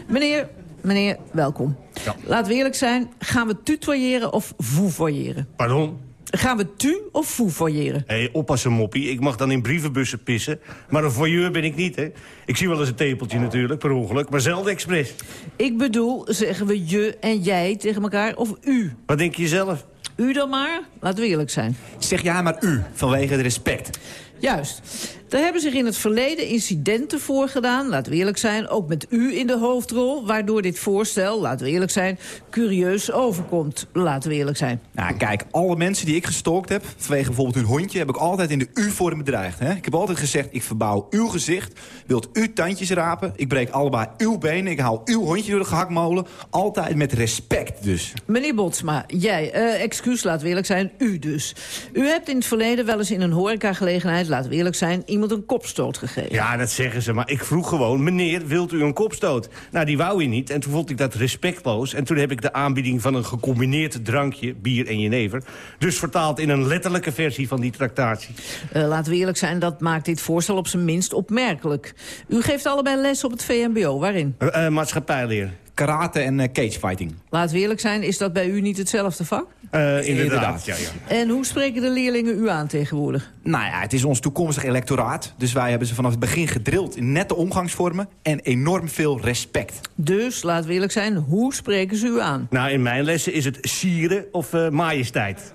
S14: Meneer, meneer, welkom. Ja. Laten we eerlijk zijn, gaan we tutoyeren of vouvoyeren?
S16: Pardon?
S14: Gaan we tu of fouvoyeren?
S16: Hé, hey, oppassen moppie. Ik mag dan in brievenbussen pissen. Maar een voyeur ben ik niet, hè. Ik zie wel eens een tepeltje natuurlijk, per ongeluk. Maar zelden expres.
S14: Ik bedoel, zeggen we je en jij tegen elkaar of u?
S16: Wat denk je zelf?
S14: U dan maar? Laten we eerlijk zijn.
S17: Zeg ja maar u, vanwege het respect.
S14: Juist. Er hebben zich in het verleden incidenten voorgedaan, laten we eerlijk zijn... ook met u in de hoofdrol, waardoor dit voorstel, laten we eerlijk zijn... curieus overkomt, laten we eerlijk zijn.
S17: Nou, kijk, alle mensen die ik gestalkt heb, vanwege bijvoorbeeld hun hondje... heb ik altijd in de u-vorm bedreigd. Hè? Ik heb altijd gezegd, ik verbouw uw gezicht, wilt u tandjes rapen... ik breek allebei uw benen, ik haal uw hondje door de gehaktmolen. Altijd met respect dus.
S14: Meneer Botsma, jij, uh, excuus, laten we eerlijk zijn, u dus. U hebt in het verleden wel eens in een horecagelegenheid laten we eerlijk zijn, iemand een kopstoot gegeven.
S16: Ja, dat zeggen ze. Maar ik vroeg gewoon, meneer, wilt u een kopstoot? Nou, die wou hij niet. En toen vond ik dat respectloos. En toen heb ik de aanbieding van een gecombineerd drankje, bier en jenever... dus vertaald in een letterlijke versie van die tractatie.
S14: Uh, laten we eerlijk zijn, dat maakt dit voorstel op zijn minst opmerkelijk. U geeft allebei les op het VMBO, waarin?
S16: Uh, uh, maatschappijleer.
S17: Karate en uh, cagefighting.
S14: Laten we eerlijk zijn, is dat bij u niet hetzelfde vak?
S16: Uh, inderdaad, ja, ja.
S14: En hoe spreken de leerlingen u aan tegenwoordig?
S17: Nou ja, het is ons toekomstig electoraat. Dus wij hebben ze vanaf het begin gedrild in nette omgangsvormen... en enorm veel respect.
S14: Dus, laten we eerlijk zijn, hoe spreken ze u aan?
S16: Nou, in mijn lessen is het sieren of uh, majesteit.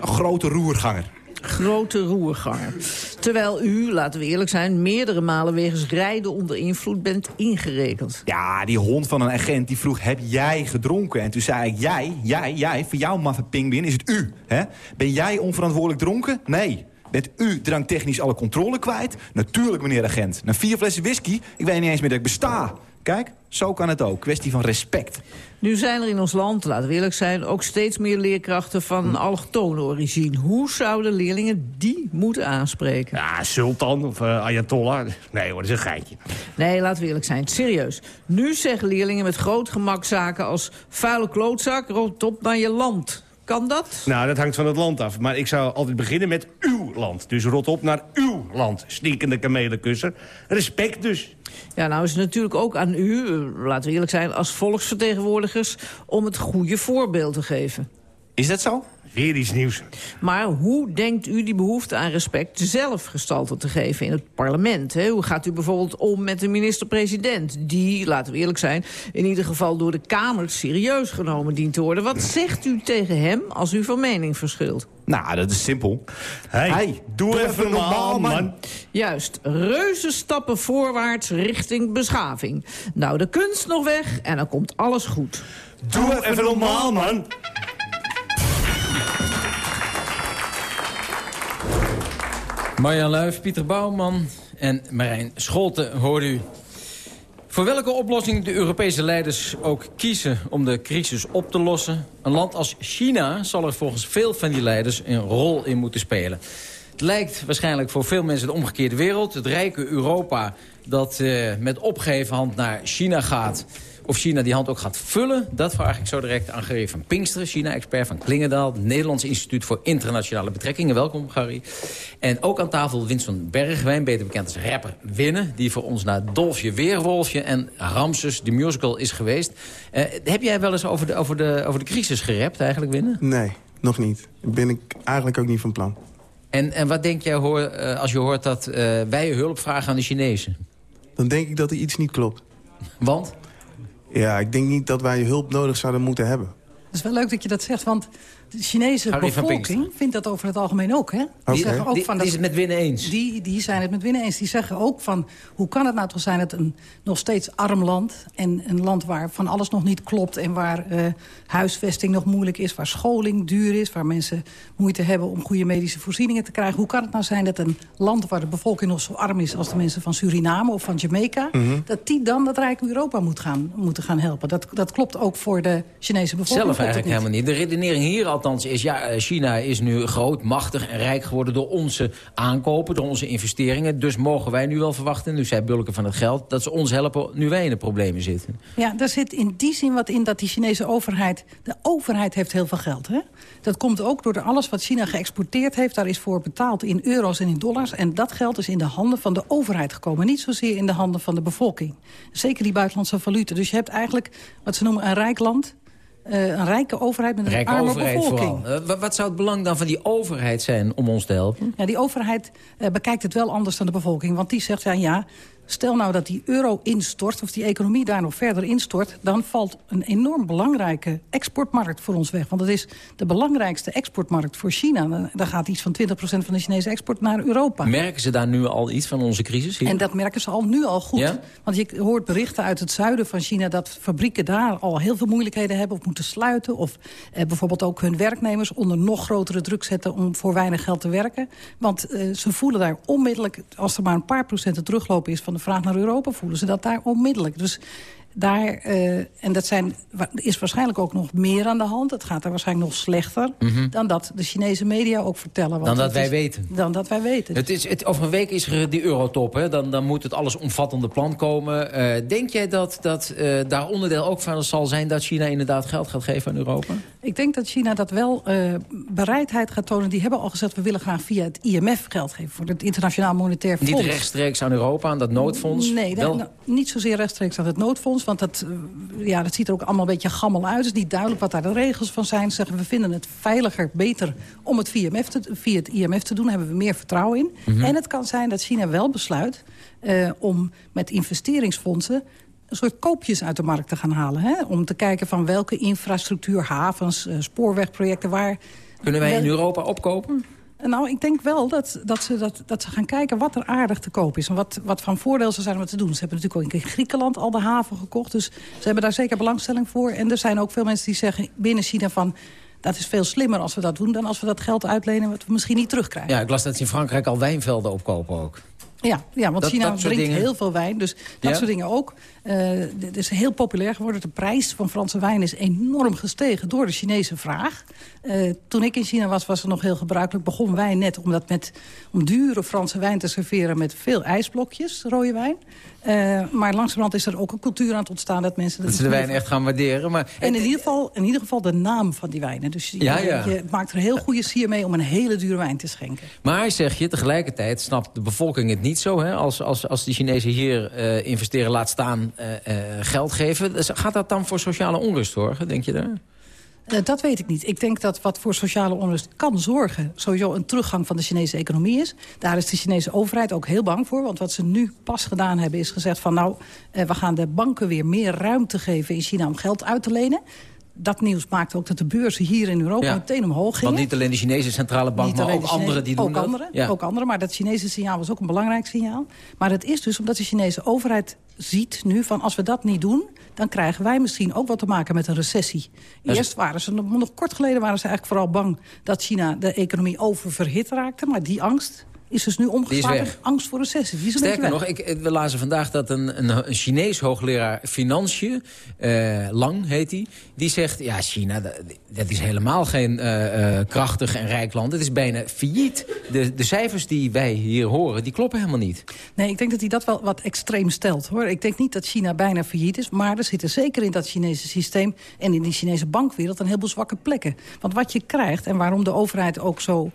S17: Een grote roerganger.
S14: Grote roerganger. Terwijl u, laten we eerlijk zijn, meerdere malen wegens rijden onder invloed bent ingerekend.
S17: Ja, die hond van een agent die vroeg, heb jij gedronken? En toen zei ik, jij, jij, jij, voor jou maffe pingbin is het u. Hè? Ben jij onverantwoordelijk dronken? Nee. Bent u dranktechnisch alle controle kwijt? Natuurlijk, meneer agent. Na vier flessen whisky, ik weet niet eens meer dat ik besta. Kijk, zo kan het ook. Kwestie van respect.
S14: Nu zijn er in ons land, laten we eerlijk zijn... ook steeds meer leerkrachten van hm. allochtone origine. Hoe zouden leerlingen die moeten aanspreken?
S16: Ja, sultan of uh, ayatollah. Nee hoor, dat is een geintje.
S14: Nee, laten we eerlijk zijn. Serieus. Nu zeggen leerlingen met groot gemak zaken als... vuile klootzak, rot op naar je land. Kan dat?
S16: Nou, dat hangt van het land af. Maar ik zou altijd beginnen met land. Dus rot op naar uw land. Stinkende kamelenkusser. Respect dus.
S14: Ja, nou is het natuurlijk ook aan u, laten we eerlijk zijn... als volksvertegenwoordigers om het goede voorbeeld te geven.
S17: Is dat zo?
S16: Weer iets nieuws.
S14: Maar hoe denkt u die behoefte aan respect zelf gestalte te geven in het parlement? Hè? Hoe gaat u bijvoorbeeld om met de minister-president? Die, laten we eerlijk zijn, in ieder geval door de Kamer serieus genomen dient te worden. Wat zegt u tegen hem als u van mening verschilt?
S17: Nou, dat is simpel.
S16: Hey, hey doe, doe, even normaal, man. man.
S14: Juist, reuze stappen voorwaarts richting beschaving. Nou, de kunst nog weg en dan komt alles goed.
S16: Doe, doe even normaal, man.
S8: Marjan Luif, Pieter Bouwman en Marijn Scholten hoorde u. Voor welke oplossing de Europese leiders ook kiezen om de crisis op te lossen... een land als China zal er volgens veel van die leiders een rol in moeten spelen. Het lijkt waarschijnlijk voor veel mensen de omgekeerde wereld. Het rijke Europa dat uh, met opgeheven hand naar China gaat... Of China die hand ook gaat vullen, dat vraag ik zo direct aan Gary van Pinksteren... China-expert van Klingendaal, Nederlands Instituut voor Internationale Betrekkingen. Welkom, Gary. En ook aan tafel Winston Bergwijn, beter bekend als rapper Winnen... die voor ons naar Dolfje Weerwolfje en Ramses, de musical, is geweest. Uh, heb jij wel eens over de, over, de, over de crisis gerapt eigenlijk, Winnen?
S18: Nee, nog niet. Ben ik eigenlijk ook niet van plan.
S8: En, en wat denk jij hoor, uh, als je hoort dat uh, wij hulp vragen aan de Chinezen?
S18: Dan denk ik dat er iets niet klopt.
S8: Want?
S18: Ja, ik denk niet dat wij hulp nodig zouden moeten hebben.
S19: Het is wel leuk dat je dat zegt, want de Chinese bevolking vindt dat over het algemeen ook. Hè? Die,
S8: zeggen ook die, van die is het met winnen eens.
S19: Die, die zijn het met winnen eens. Die zeggen ook van, hoe kan het nou toch zijn dat een nog steeds arm land... en een land waar van alles nog niet klopt... en waar uh, huisvesting nog moeilijk is, waar scholing duur is... waar mensen moeite hebben om goede medische voorzieningen te krijgen. Hoe kan het nou zijn dat een land waar de bevolking nog zo arm is... als de mensen van Suriname of van Jamaica... Mm -hmm. dat die dan dat Rijk Europa moet gaan, moeten gaan helpen? Dat, dat klopt ook voor de Chinese bevolking.
S8: Zelf eigenlijk helemaal niet. De redenering hier al althans is... ja, eh, China is nu groot, machtig en rijk geworden... door onze aankopen, door onze investeringen. Dus mogen wij nu wel verwachten, nu zij bulken van het geld... dat ze ons helpen nu wij in de problemen zitten.
S19: Ja, daar zit in die zin wat in dat die Chinese overheid... de overheid heeft heel veel geld, hè? Dat komt ook door alles wat China geëxporteerd heeft. Daar is voor betaald in euro's en in dollars. En dat geld is in de handen van de overheid gekomen. Niet zozeer in de handen van de bevolking. Zeker die buitenlandse valuta. Dus je hebt eigenlijk wat ze noemen een rijk land uh, een rijke overheid met een rijke arme bevolking.
S8: Uh, wat zou het belang dan van die overheid zijn om ons te helpen?
S19: Ja, die overheid uh, bekijkt het wel anders dan de bevolking. Want die zegt, ja, ja Stel nou dat die euro instort, of die economie daar nog verder instort... dan valt een enorm belangrijke exportmarkt voor ons weg. Want het is de belangrijkste exportmarkt voor China. Daar gaat iets van 20% van de Chinese export naar Europa.
S8: Merken ze daar nu al iets van onze crisis? Hier?
S19: En dat merken ze al nu al goed. Ja? Want je hoort berichten uit het zuiden van China... dat fabrieken daar al heel veel moeilijkheden hebben of moeten sluiten. Of eh, bijvoorbeeld ook hun werknemers onder nog grotere druk zetten... om voor weinig geld te werken. Want eh, ze voelen daar onmiddellijk, als er maar een paar procenten teruglopen is... van de vraag naar Europa voelen ze dat daar onmiddellijk. Dus daar, eh, en dat zijn, is waarschijnlijk ook nog meer aan de hand. Het gaat er waarschijnlijk nog slechter
S8: Mhm.
S19: dan dat de Chinese media ook vertellen.
S8: Dan dat wij
S19: is-
S8: weten.
S19: Dan dat wij weten.
S8: Het is, het, over een week is er die eurotop. Hè? Dan, dan moet het allesomvattende plan komen. Eh, denk jij dat, dat eh, daar onderdeel ook van zal zijn... dat China inderdaad geld gaat geven aan Europa?
S19: Ik denk dat China dat wel bereidheid gaat tonen. Die hebben al gezegd, we willen graag via het IMF geld geven... voor het Internationaal Monetair Fonds.
S8: Niet rechtstreeks aan Europa, aan dat noodfonds?
S19: Nee,
S8: Wel-
S19: nou, niet zozeer rechtstreeks aan het noodfonds. Want dat, eh, ja, dat ziet er ook allemaal een beetje gammel uit. Het is niet duidelijk wat daar de regels van zijn. Ze zeggen, we vinden het veiliger, beter om het via, IMF te, via het IMF te doen. Daar hebben we meer vertrouwen in.
S8: Mhm.
S19: En het kan zijn dat China wel besluit eh, om met investeringsfondsen een soort koopjes uit de markt te gaan halen. Hè? Om te kijken van welke infrastructuur, havens, eh, spoorwegprojecten... waar
S8: Kunnen wij in Europa opkopen?
S19: Nou, ik denk wel dat, dat, ze, dat, dat ze gaan kijken wat er aardig te koop is. En wat, wat van voordeel zou zijn om het te doen. Ze hebben natuurlijk ook in Griekenland al de haven gekocht. Dus ze hebben daar zeker belangstelling voor. En er zijn ook veel mensen die zeggen binnen China van... dat is veel slimmer als we dat doen dan als we dat geld uitlenen... wat we misschien niet terugkrijgen.
S8: Ja, ik las dat ze in Frankrijk al wijnvelden opkopen ook.
S19: Ja, ja want
S8: Dat-
S19: China
S8: dat
S19: drinkt
S8: dingen.
S19: heel veel wijn. Dus dat
S8: Ja?
S19: soort dingen ook. Eh, Het is heel populair geworden. De prijs van Franse wijn is enorm gestegen door de Chinese vraag. Eh, toen ik in China was, was het nog heel gebruikelijk. Begon wijn net om, dat met, om dure Franse wijn te serveren... met veel ijsblokjes, rode wijn. Eh, maar langzamerhand is er ook een cultuur aan het ontstaan... dat mensen
S8: Dat ze de wijn echt gaan waarderen. Maar
S19: en in ieder, geval, in ieder geval de naam van die wijnen. Dus je,
S8: Ja, ja.
S19: je maakt er heel goede sier mee om een hele dure wijn te schenken.
S8: Maar zeg je, tegelijkertijd snapt de bevolking het niet zo. Hè? Als, als, als die Chinezen hier eh, investeren, laat staan eh, eh, geld geven. Dus gaat dat dan voor sociale onrust zorgen, denk je daar?
S19: Eh, dat weet ik niet. Ik denk dat wat voor sociale onrust kan zorgen... sowieso een teruggang van de Chinese economie is. Daar is de Chinese overheid ook heel bang voor. Want wat ze nu pas gedaan hebben is gezegd van... nou, eh, we gaan de banken weer meer ruimte geven in China om geld uit te lenen. Dat nieuws maakte ook dat de beurzen hier in Europa
S8: Ja.
S19: meteen omhoog gingen.
S8: Want niet alleen de Chinese centrale bank, maar ook anderen die doen
S19: ook
S8: dat.
S19: Anderen,
S8: Ja.
S19: Ook anderen, maar dat Chinese signaal was ook een belangrijk signaal. Maar het is dus omdat de Chinese overheid ziet nu van als we dat niet doen... dan krijgen wij misschien ook wat te maken met een recessie. Eerst waren ze, nog kort geleden waren ze eigenlijk vooral bang... dat China de economie oververhit raakte. Maar die angst is dus nu omgeslagen. Angst voor recessie. Die is een
S8: Sterker nog, ik, eh, we lazen vandaag dat een, een, een Chinees hoogleraar financiën, eh, Lang heet hij, die zegt, ja, China, dat, dat is helemaal geen eh, krachtig en rijk land. Het is bijna failliet. De, de cijfers die wij hier horen, die kloppen helemaal niet.
S19: Nee, ik denk dat hij dat wel wat extreem stelt. hoor. Ik denk niet dat China bijna failliet is. Maar er zitten zeker in dat Chinese systeem... en in die Chinese bankwereld een heleboel zwakke plekken. Want wat je krijgt en waarom de overheid ook zo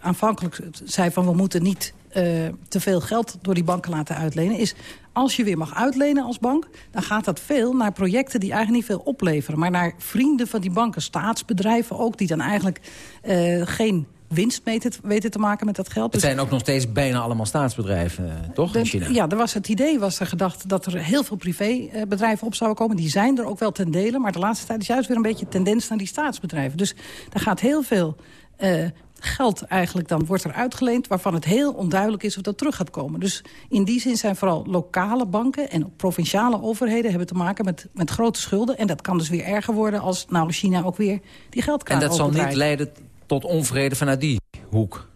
S19: aanvankelijk zei... van we moeten niet eh, te veel geld door die banken laten uitlenen... is als je weer mag uitlenen als bank... dan gaat dat veel naar projecten die eigenlijk niet veel opleveren. Maar naar vrienden van die banken, staatsbedrijven ook... die dan eigenlijk eh, geen winst weten te, weten te maken met dat geld.
S8: Het
S19: Dus-
S8: zijn ook nog steeds bijna allemaal staatsbedrijven, eh, toch, in
S19: de-
S8: China?
S19: Ja, er was het idee was er gedacht dat er heel veel privébedrijven op zouden komen. Die zijn er ook wel ten dele. Maar de laatste tijd is juist weer een beetje tendens naar die staatsbedrijven. Dus er gaat heel veel geld eigenlijk dan wordt er uitgeleend... waarvan het heel onduidelijk is of dat terug gaat komen. Dus in die zin zijn vooral lokale banken en provinciale overheden... hebben te maken met, met grote schulden. En dat kan dus weer erger worden als nou China ook weer die geldkraan
S8: en dat zal niet leiden tot onvrede vanuit die hoek.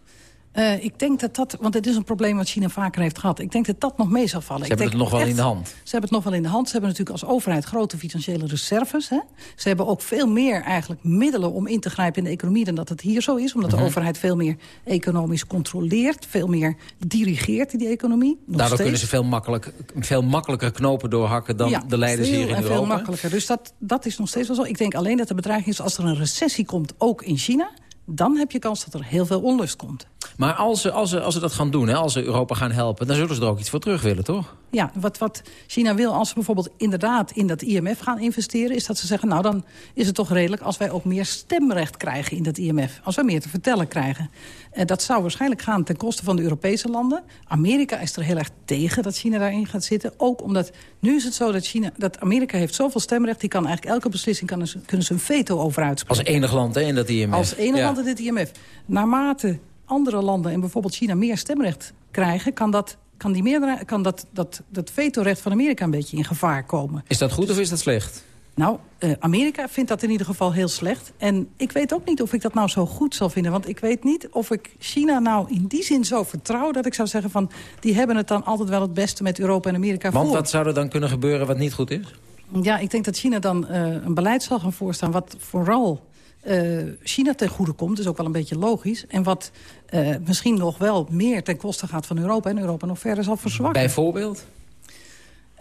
S19: Eh, ik denk dat dat, want het is een probleem wat China vaker heeft gehad. Ik denk dat dat nog mee zal vallen.
S8: Ze
S19: Ik
S8: hebben het nog wel
S19: echt-
S8: in de hand.
S19: Ze hebben het nog wel in de hand. Ze hebben natuurlijk als overheid grote financiële reserves. Hè? Ze hebben ook veel meer eigenlijk middelen om in te grijpen in de economie... dan dat het hier zo is. Omdat
S8: Mhm.
S19: de overheid veel meer economisch controleert. Veel meer dirigeert in die economie.
S8: Daardoor
S19: steeds.
S8: kunnen ze veel, makkelijk, veel makkelijker knopen doorhakken dan
S19: Ja,
S8: de leiders hier in
S19: en
S8: Europa.
S19: veel makkelijker. Dus dat, dat is nog steeds wel zo. Ik denk alleen dat de bedreiging is als er een recessie komt, ook in China... dan heb je kans dat er heel veel onlust komt.
S8: Maar als ze, als, ze, als ze dat gaan doen, hè, als ze Europa gaan helpen... dan zullen ze er ook iets voor terug willen, toch?
S19: Ja, wat, wat China wil als ze bijvoorbeeld inderdaad in dat IMF gaan investeren... is dat ze zeggen, nou dan is het toch redelijk als wij ook meer stemrecht krijgen in dat IMF. Als wij meer te vertellen krijgen. En dat zou waarschijnlijk gaan ten koste van de Europese landen. Amerika is er heel erg tegen dat China daarin gaat zitten. Ook omdat nu is het zo dat, China, dat Amerika heeft zoveel stemrecht... die kan eigenlijk elke beslissing kan, kunnen ze een veto over uitspreken.
S8: Als enig land hè, in dat IMF.
S19: Als enige
S8: Ja.
S19: In dit IMF. Naarmate andere landen en bijvoorbeeld China meer stemrecht krijgen... kan dat, kan die kan dat, dat, dat vetorecht van Amerika een beetje in gevaar komen.
S8: Is dat goed of is dat slecht?
S19: Nou, uh, Amerika vindt dat in ieder geval heel slecht. En ik weet ook niet of ik dat nou zo goed zal vinden. Want ik weet niet of ik China nou in die zin zo vertrouw... dat ik zou zeggen van, die hebben het dan altijd wel het beste met Europa en Amerika
S8: Want
S19: voor.
S8: wat zou er dan kunnen gebeuren wat niet goed is?
S19: Ja, ik denk dat China dan uh, een beleid zal gaan voorstaan... wat vooral uh, China ten goede komt. Is ook wel een beetje logisch. En wat uh, misschien nog wel meer ten koste gaat van Europa... en Europa nog verder zal verzwakken.
S8: Bijvoorbeeld?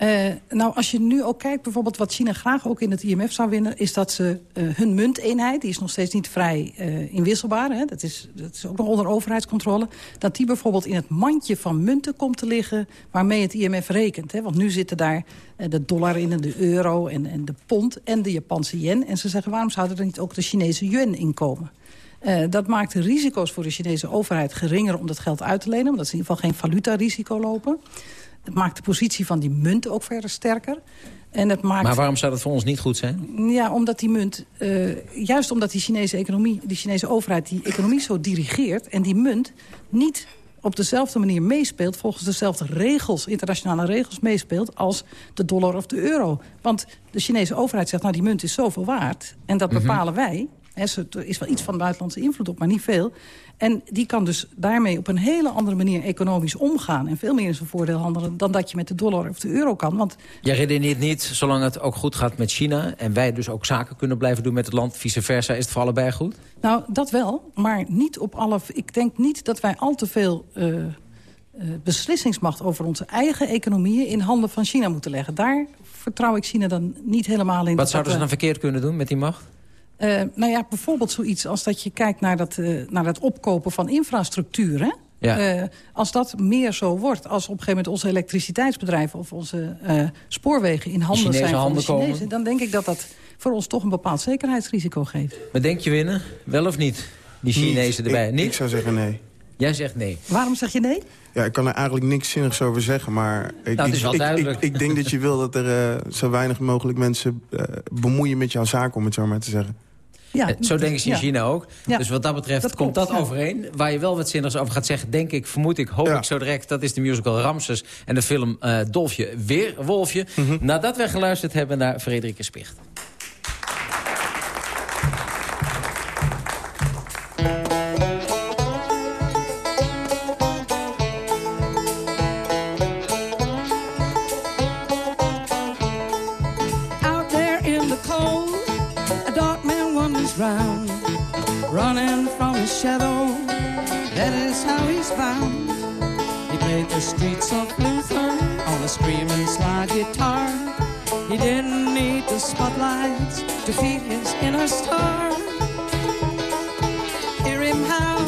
S19: Uh, nou, als je nu ook kijkt, bijvoorbeeld wat China graag ook in het IMF zou winnen... is dat ze uh, hun munteenheid, die is nog steeds niet vrij uh, inwisselbaar... Hè, dat, is, dat is ook nog onder overheidscontrole... dat die bijvoorbeeld in het mandje van munten komt te liggen... waarmee het IMF rekent. Hè, want nu zitten daar de dollar in en de euro en, en de pond en de Japanse yen. En ze zeggen, waarom zouden er niet ook de Chinese yuan in komen? Dat maakt de risico's voor de Chinese overheid geringer om dat geld uit te lenen. Omdat ze in ieder geval geen valutarisico lopen. Het maakt de positie van die munt ook verder sterker. En het maakt...
S8: Maar waarom zou dat voor ons niet goed zijn?
S19: Ja, omdat die munt, uh, juist omdat die Chinese economie, die Chinese overheid die economie zo dirigeert en die munt niet op dezelfde manier meespeelt... volgens dezelfde regels, internationale regels meespeelt... als de dollar of de euro. Want de Chinese overheid zegt, nou die munt is zoveel waard... en dat bepalen mm -hmm. wij. Er is wel iets van buitenlandse invloed op, maar niet veel. En die kan dus daarmee op een hele andere manier economisch omgaan... en veel meer in zijn voordeel handelen dan dat je met de dollar of de euro kan. Want
S8: Jij redeneert niet, zolang het ook goed gaat met China... en wij dus ook zaken kunnen blijven doen met het land, vice versa... is het voor allebei goed?
S19: Nou, dat wel, maar niet op alle... Ik denk niet dat wij al te veel... Uh, uh, beslissingsmacht over onze eigen economieën in handen van China moeten leggen. Daar vertrouw ik China dan niet helemaal in.
S8: Wat zouden ze dan verkeerd kunnen doen met die macht?
S19: Uh, nou ja, bijvoorbeeld zoiets als dat je kijkt naar dat, uh, naar dat opkopen van infrastructuur. Hè?
S8: Ja.
S19: Uh, als dat meer zo wordt, als op een gegeven moment onze elektriciteitsbedrijven... of onze spoorwegen in handen zijn van de Chinezen... Komen. dan denk ik dat dat voor ons toch een bepaald zekerheidsrisico geeft.
S8: Maar denk je winnen? Wel of niet? Die Chinezen
S18: niet.
S8: erbij?
S18: Ik,
S8: niet?
S18: ik zou zeggen nee.
S8: Jij zegt nee.
S19: Waarom zeg je nee?
S18: Ja, ik kan er eigenlijk niks zinnigs over zeggen, maar... Ik,
S8: nou, het is wel
S18: ik,
S8: duidelijk.
S18: Ik, ik, denk dat je wil dat er uh, zo weinig mogelijk mensen uh, bemoeien met jouw zaak, om het zo maar te zeggen.
S8: Ja, zo denken ze in
S19: ja.
S8: China ook.
S19: Ja.
S8: Dus wat dat betreft
S19: dat
S8: komt dat
S19: ja.
S8: overeen. Waar je wel wat zinnigs over gaat zeggen, denk ik, vermoed ik, hoop
S18: Ja.
S8: ik zo direct. Dat is de musical Ramses en de film eh Dolfje Weerwolfje.
S18: Mhm.
S8: Nadat wij geluisterd hebben naar Frederike Spicht.
S9: Running from his shadow. That is how he's found. He played the streets of Luther on a screaming slide guitar. He didn't need the spotlights to feed his inner star. Hear him howl,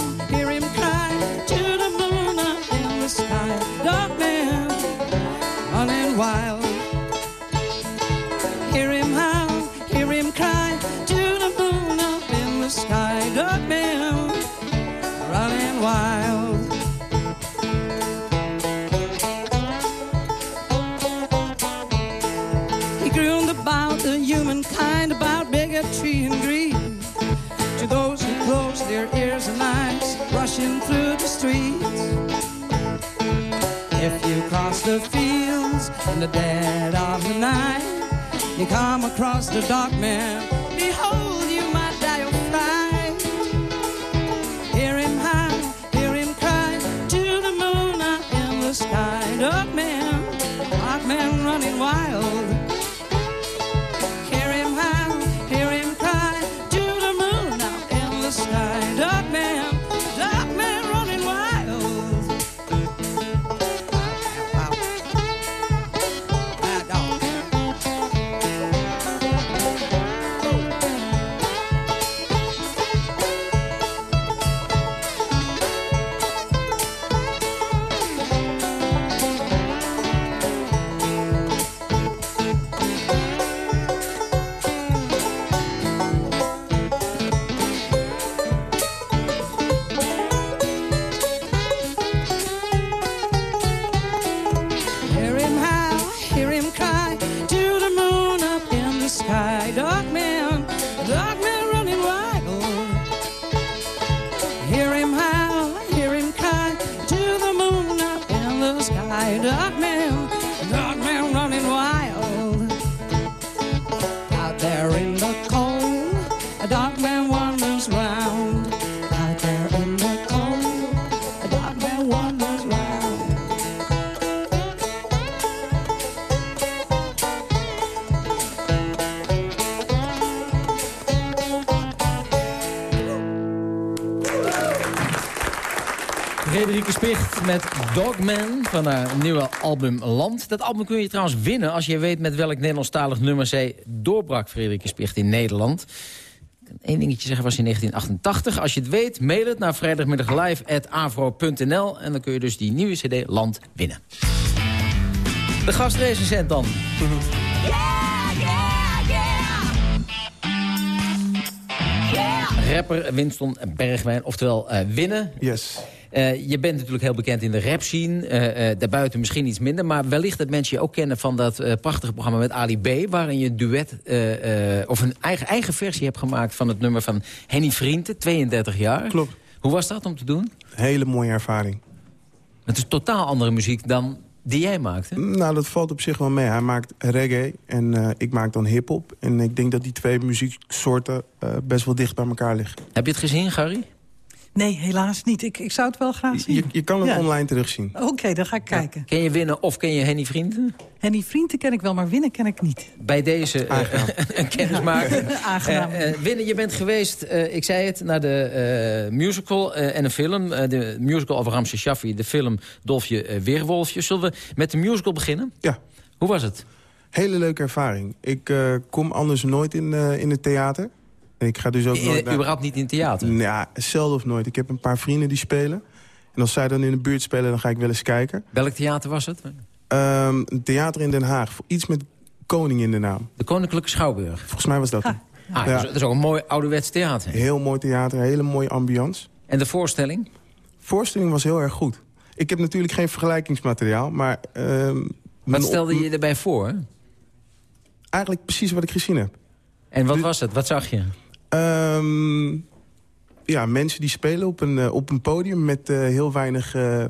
S9: come across the dark man.
S8: Dogman van haar nieuwe album Land. Dat album kun je trouwens winnen als je weet met welk Nederlandstalig nummer zij doorbrak, Frederike Spicht, in Nederland. Eén dingetje zeggen was in 1988. Als je het weet, mail het naar vrijdagmiddaglive.avro.nl en dan kun je dus die nieuwe cd Land winnen. De gastrecensent dan. Rapper Winston Bergwijn, oftewel eh, winnen.
S18: Yes.
S8: Eh, je bent natuurlijk heel bekend in de rap scene. eh, eh, daarbuiten misschien iets minder. Maar wellicht dat mensen je ook kennen van dat prachtige programma met Ali B. Waarin je een duet of een eigen, eigen versie hebt gemaakt van het nummer van Henny Vrienden. 32 jaar.
S18: Klopt.
S8: Hoe was dat om te doen?
S18: Hele mooie ervaring.
S8: Het is totaal andere muziek dan die jij maakt. Hè?
S18: Nou, dat valt op zich wel mee. Hij maakt reggae en ik maak dan hiphop. En ik denk dat die twee muzieksoorten best wel dicht bij elkaar liggen.
S8: Heb je het gezien, Gary?
S19: Nee, helaas niet. Ik, ik zou het wel graag zien.
S18: Je, je kan het
S19: Ja.
S18: online terugzien.
S19: Oké, dan ga ik kijken.
S8: Ken je winnen of ken je Henny Vrienden?
S19: En die vrienden ken ik wel, maar winnen ken ik niet.
S8: Bij deze eh, [LAUGHS] een kennis maken. [LAUGHS]
S19: Aangenaam.
S8: Eh, eh, Winnen, je bent geweest, eh, ik zei het, naar de eh, musical eh, en een film. Eh, de musical over Ramses Shaffi, de film Dolfje Weerwolfje. Zullen we met de musical beginnen?
S18: Ja.
S8: Hoe was het?
S18: Hele leuke ervaring. Ik eh, kom anders nooit in, eh, in het theater. En ik ga dus ook nooit naar...
S8: überhaupt niet in theater?
S18: Ja, zelden of nooit. Ik heb een paar vrienden die spelen. En als zij dan in de buurt spelen, dan ga ik wel eens kijken.
S8: Welk theater was het?
S18: Ehm, een theater in Den Haag. Iets met koning in de naam.
S8: De Koninklijke Schouwburg.
S18: Volgens mij was dat hem.
S8: Ah,
S18: Ja.
S8: dat, is, dat is ook een mooi ouderwets theater.
S18: Heel mooi theater, hele mooie ambiance.
S8: En de voorstelling?
S18: Voorstelling was heel erg goed. Ik heb natuurlijk geen vergelijkingsmateriaal, maar... ehm,
S8: Wat stelde je erbij voor?
S18: Eigenlijk precies wat ik gezien heb.
S8: En wat was het? Wat zag je?
S18: Ehm, ja, mensen die spelen op een, eh, op een podium met eh, heel weinig... eh,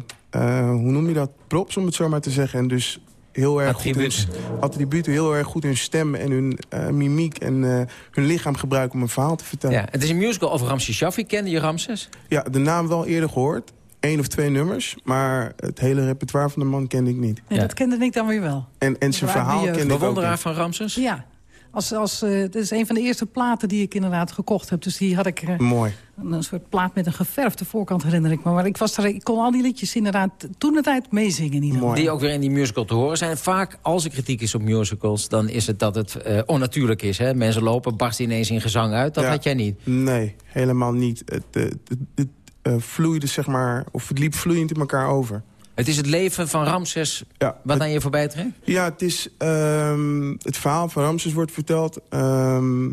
S18: hoe noem je dat? Props, om het zo maar te zeggen. En dus heel erg
S8: Attributen.
S18: goed hun, attributen, heel erg goed hun stem en hun eh, mimiek en eh, hun lichaam gebruiken om een verhaal te vertellen.
S8: Ja, het is een musical over Ramses Shaffi. Kende je Ramses?
S18: Ja, de naam wel eerder gehoord. Eén of twee nummers, maar het hele repertoire van de man kende ik niet.
S19: Nee, Dat kende ik dan weer wel.
S18: En, en zijn verhaal kende ik ook
S8: Bewonderaar van Ramses?
S19: Ja. Als, als, eh, het is een van de eerste platen die ik inderdaad gekocht heb. Dus die had ik... eh,
S18: Mooi.
S19: Een soort plaat met een geverfde voorkant herinner ik me. Maar ik, was er, ik kon al die liedjes inderdaad toen de tijd meezingen.
S8: Die ook weer in die musical te horen zijn. Vaak, als er kritiek is op musicals, dan is het dat het eh, onnatuurlijk is. Hè? Mensen lopen, barsten ineens in gezang uit. Dat
S18: Ja.
S8: had jij niet.
S18: Nee, helemaal niet. Het, eh, het, het, het, eh, vloeide, zeg maar, of het liep vloeiend in elkaar over.
S8: Het is het leven van Ramses
S18: Ja,
S8: wat aan je voorbij trekt?
S18: Ja, het is... ehm, het verhaal van Ramses wordt verteld... ehm,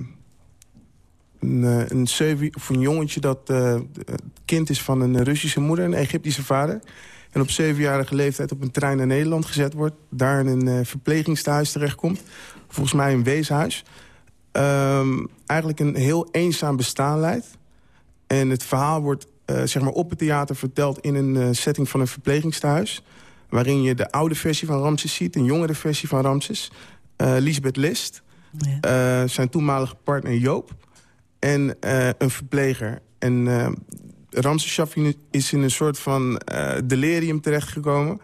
S18: een, eh, een, zeven, of een jongetje dat het kind is van een Russische moeder... en een Egyptische vader. En op zevenjarige leeftijd op een trein naar Nederland gezet wordt. Daar in een eh, verplegingstehuis terechtkomt. Volgens mij een weeshuis. Ehm, eigenlijk een heel eenzaam bestaan leidt. En het verhaal wordt zeg maar op het theater verteld in een eh, setting van een verplegingstehuis. Waarin je de oude versie van Ramses ziet, een jongere versie van Ramses. eh Lisbeth List, eh, zijn toenmalige partner Joop en eh, een verpleger. En eh Ramses Shaffi is in een soort van eh, delirium terechtgekomen.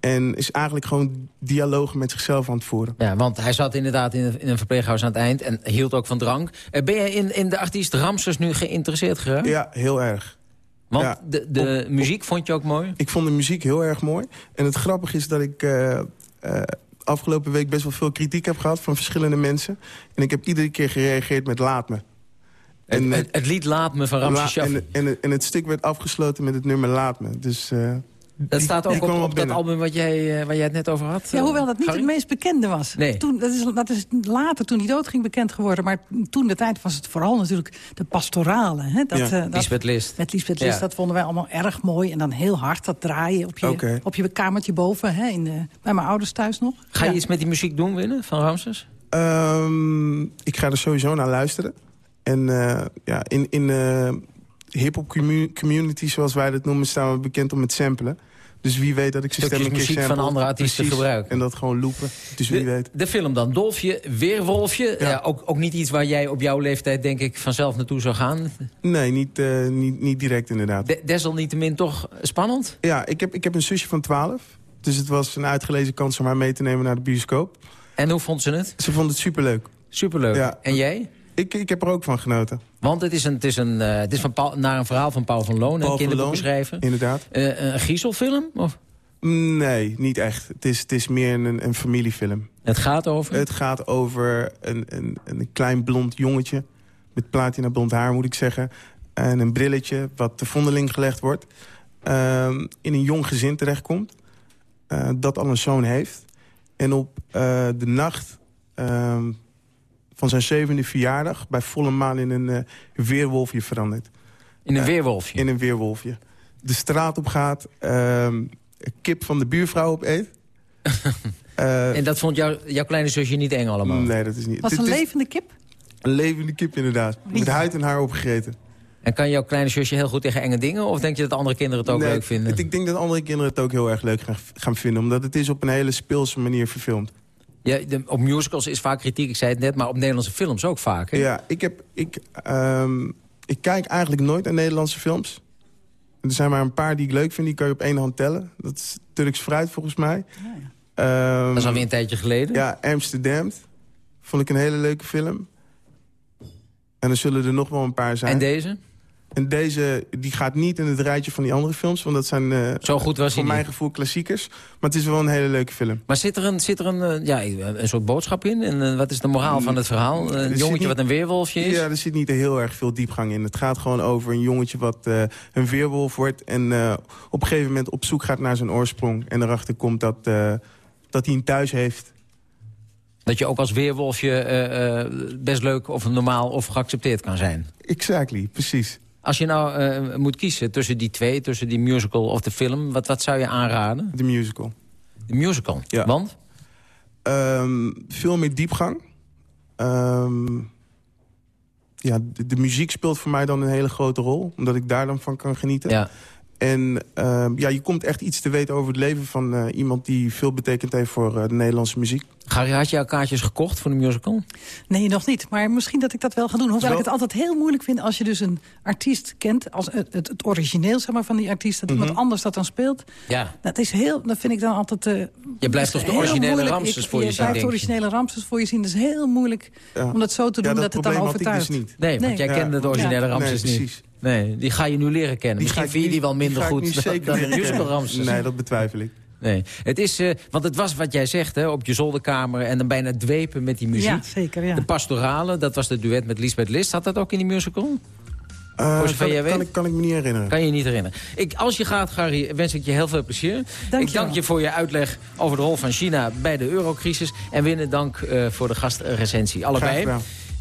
S18: En is eigenlijk gewoon dialogen met zichzelf aan het voeren.
S8: Ja, want hij zat inderdaad in een, in een verpleeghuis aan het eind en hield ook van drank. Eh, ben jij in, in de artiest Ramses nu geïnteresseerd geraakt?
S18: Ja, heel erg.
S8: Want
S18: Ja.
S8: de, de muziek vond je ook mooi?
S18: Ik vond de muziek heel erg mooi. En het grappige is dat ik eh, eh, afgelopen week best wel veel kritiek heb gehad van verschillende mensen. En ik heb iedere keer gereageerd met laat me.
S8: Het,
S18: En,
S8: het, het lied Laat me van Shaffi.
S18: en, en, en het stuk werd afgesloten met het nummer Laat me. Dus, eh,
S8: Dat
S18: die-
S8: staat
S18: die
S8: ook op, dat album wat jij, eh, waar jij het net over had.
S19: Ja, hoewel dat niet
S8: Gary?
S19: het meest bekende was.
S8: Nee.
S19: Toen, dat, is, dat is later, toen hij doodging, bekend geworden. Maar toen de tijd was het vooral natuurlijk de pastorale. Hè? Dat,
S8: Ja,
S19: eh, dat-
S8: Lisbeth List.
S19: Met Lisbeth List,
S8: Ja.
S19: dat vonden wij allemaal erg mooi. En dan heel hard dat draaien op je, op je kamertje boven. Hè? In de, bij mijn ouders thuis nog.
S8: Ga je
S19: Ja.
S8: iets met die muziek doen, Winnen, van Ramses?
S18: Ehm, ik ga er sowieso naar luisteren. En eh, ja, in, in eh hip-hop commu- community, zoals wij dat noemen, staan we bekend om het samplen. Dus wie weet dat ik stem een
S8: muziek van
S18: sample.
S8: andere artiesten gebruiken.
S18: En dat gewoon loopen. Dus wie
S8: de,
S18: weet.
S8: de film dan, Dolfje, Weerwolfje. Ja. ook, ook niet iets waar jij op jouw leeftijd denk ik vanzelf naartoe zou gaan.
S18: Nee, niet, eh, niet, niet direct inderdaad.
S8: De- desalniettemin toch spannend?
S18: Ja, ik heb, ik heb een zusje van 12. Dus het was een uitgelezen kans om haar mee te nemen naar de bioscoop.
S8: En hoe vond ze het?
S18: Ze vond het superleuk.
S8: Superleuk.
S18: Ja.
S8: En jij?
S18: Ik, ik heb er ook van genoten.
S8: Want het is, een, het is, een, uh, het is van Paul, naar een verhaal van Paul van Loon,
S18: Paul
S8: een kinderboek schrijven.
S18: Inderdaad.
S8: Uh, een griezelfilm? Of?
S18: Nee, niet echt. Het is, het is meer een, een familiefilm.
S8: Het gaat over?
S18: Het gaat over een, een, een klein blond jongetje... met platina blond haar, moet ik zeggen. En een brilletje wat te vondeling gelegd wordt. Uh, in een jong gezin terechtkomt. Uh, dat al een zoon heeft. En op de nacht ehm, van zijn zevende verjaardag... bij volle maan in een uh, weerwolfje verandert.
S8: In een weerwolfje?
S18: In een weerwolfje. De straat op gaat, ehm, kip van de buurvrouw opeet. [LAUGHS]
S8: en dat vond jou, jouw kleine zusje niet eng allemaal?
S18: Nee, dat is niet.
S19: Was een levende kip?
S18: Een levende kip inderdaad. Met huid en haar opgegeten.
S8: En kan jouw kleine zusje heel goed tegen enge dingen? Of denk je dat andere kinderen het ook
S18: nee,
S8: leuk vinden?
S18: Het, ik denk dat andere kinderen het ook heel erg leuk gaan, gaan vinden. Omdat het is op een hele speelse manier verfilmd.
S8: Ja, de, op musicals is vaak kritiek, ik zei het net, maar op Nederlandse films ook vaak. Hè?
S18: Ja, ik, heb, ik, um, ik kijk eigenlijk nooit naar Nederlandse films. Er zijn maar een paar die ik leuk vind, die kan je op één hand tellen. Dat is Turks Fruit volgens mij.
S8: Ja, um, dat is alweer een tijdje geleden.
S18: Ja, Amsterdam. Vond ik een hele leuke film. En er zullen er nog wel een paar zijn.
S8: En deze?
S18: En deze die gaat niet in het rijtje van die andere films. Want dat zijn uh,
S8: Zo goed was
S18: voor mijn
S8: niet.
S18: gevoel klassiekers. Maar het is wel een hele leuke film.
S8: Maar zit er een, zit er een, uh, ja, een soort boodschap in? En uh, wat is de moraal van het verhaal? Een jongetje
S18: niet,
S8: wat een weerwolfje is?
S18: Ja, er zit niet heel erg veel diepgang in. Het gaat gewoon over een jongetje wat een weerwolf wordt... en op een gegeven moment op zoek gaat naar zijn oorsprong. En erachter komt dat, dat hij een thuis heeft...
S8: Dat je ook als weerwolfje best leuk of normaal of geaccepteerd kan zijn.
S18: Exactly, precies.
S8: Als je nou uh, moet kiezen tussen die twee, tussen die musical of de film... wat, wat zou je aanraden?
S18: De musical.
S8: De musical?
S18: Ja.
S8: Want?
S18: Um, veel meer diepgang. Um, ja, de, de, muziek speelt voor mij dan een hele grote rol. Omdat ik daar dan van kan genieten.
S8: Ja.
S18: En uh, ja, je komt echt iets te weten over het leven van uh, iemand die veel betekend heeft voor uh, de Nederlandse muziek.
S8: Gary, had je al kaartjes gekocht voor de musical?
S19: Nee, nog niet. Maar misschien dat ik dat wel ga doen. Hoewel
S18: Wel...
S19: ik het altijd heel moeilijk vind als je dus een artiest kent... als het, het, het origineel zeg maar, van die artiest, dat
S8: Mhm.
S19: iemand anders dat dan speelt.
S8: Ja.
S19: Dat, is heel, dat vind ik dan altijd... Uh,
S8: je blijft toch de originele Ramses voor je,
S19: je
S8: zien,
S19: blijft de originele Ramses voor je zien. Dat is heel moeilijk ja. om dat zo te doen
S18: ja,
S19: dat,
S18: dat
S19: het dan overtuigt.
S18: Dus niet.
S8: Nee, want jij
S18: ja.
S8: kende de originele Ramses
S18: nee,
S8: niet. Nee, die ga je nu leren kennen.
S18: Die
S8: Misschien vind je die wel minder
S18: die
S8: goed
S18: dan,
S8: dan de musical Ramses.
S18: Nee, dat betwijfel ik.
S8: Nee, het is, uh, want het was wat jij zegt, hè, op je zolderkamer... en dan bijna dwepen met die muziek.
S19: Ja, zeker, ja.
S8: De pastorale, dat was de duet met Lisbeth List. Had dat ook in die musical?
S18: Uh, kan, jij weet? Kan, ik, kan ik me niet herinneren.
S8: Kan je niet herinneren. Ik, als je gaat, Gary, wens ik je heel veel plezier.
S19: Dank
S8: ik dank je, je voor je uitleg over de rol van China bij de eurocrisis. En winnen dank uh, voor de gastrecensie. Allebei.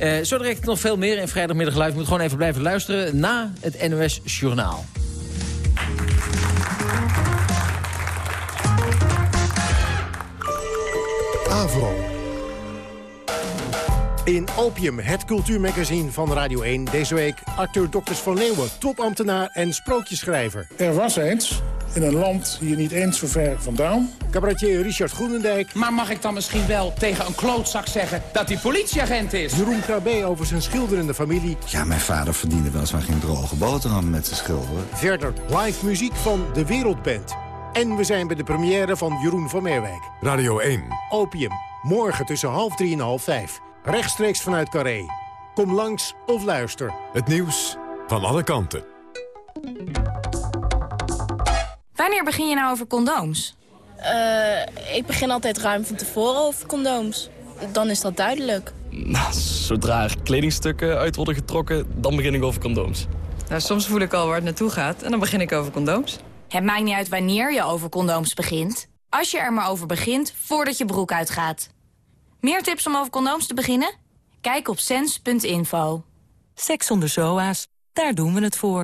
S8: Uh, zo direct nog veel meer in vrijdagmiddag live. Je moet gewoon even blijven luisteren na het NOS Journaal.
S20: Avro. In Opium, het cultuurmagazine van Radio 1. Deze week acteur Dokters van Leeuwen, topambtenaar en sprookjeschrijver.
S21: Er was eens, in een land hier niet eens zo ver vandaan...
S20: Cabaretier Richard Groenendijk.
S22: Maar mag ik dan misschien wel tegen een klootzak zeggen dat hij politieagent is?
S20: Jeroen Krabbe over zijn schilderende familie.
S23: Ja, mijn vader verdiende wel eens maar geen droge boterham met zijn schilderen.
S20: Verder live muziek van De Wereldband. En we zijn bij de première van Jeroen van Meerwijk.
S1: Radio 1.
S20: Opium, morgen tussen half drie en half vijf. Rechtstreeks vanuit Carré. Kom langs of luister.
S1: Het nieuws van alle kanten.
S24: Wanneer begin je nou over condooms?
S25: Uh, ik begin altijd ruim van tevoren over condooms. Dan is dat duidelijk.
S26: Nou, zodra er kledingstukken uit worden getrokken, dan begin ik over condooms.
S27: Nou, soms voel ik al waar het naartoe gaat en dan begin ik over condooms.
S24: Het maakt niet uit wanneer je over condooms begint. Als je er maar over begint, voordat je broek uitgaat. Meer tips om over condooms te beginnen? Kijk op sens.info.
S28: Seks zonder zoa's, daar doen we het voor.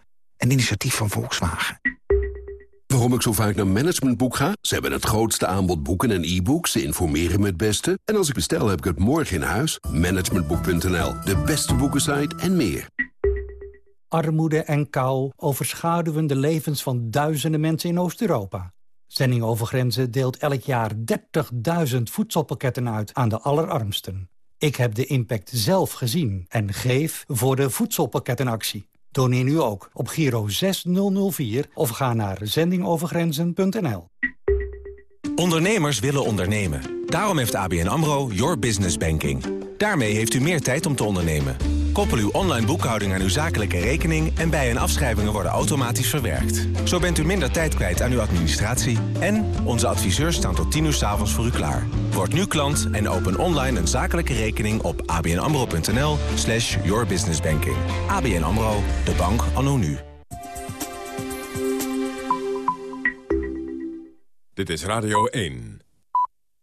S29: Een initiatief van Volkswagen.
S30: Waarom ik zo vaak naar Managementboek ga? Ze hebben het grootste aanbod boeken en e-books. Ze informeren me het beste. En als ik bestel, heb ik het morgen in huis. Managementboek.nl, de beste boekensite en meer.
S31: Armoede en kou overschaduwen de levens van duizenden mensen in Oost-Europa. Zending over Grenzen deelt elk jaar 30.000 voedselpakketten uit aan de allerarmsten. Ik heb de impact zelf gezien en geef voor de voedselpakkettenactie. Doneer nu ook op Giro 6004 of ga naar zendingovergrenzen.nl.
S32: Ondernemers willen ondernemen. Daarom heeft ABN AMRO Your Business Banking. Daarmee heeft u meer tijd om te ondernemen. Koppel uw online boekhouding aan uw zakelijke rekening... en bij- en afschrijvingen worden automatisch verwerkt. Zo bent u minder tijd kwijt aan uw administratie... en onze adviseurs staan tot 10 uur s avonds voor u klaar. Word nu klant en open online een zakelijke rekening op abnamro.nl slash yourbusinessbanking. ABN AMRO, de bank anno nu.
S1: Dit is Radio 1.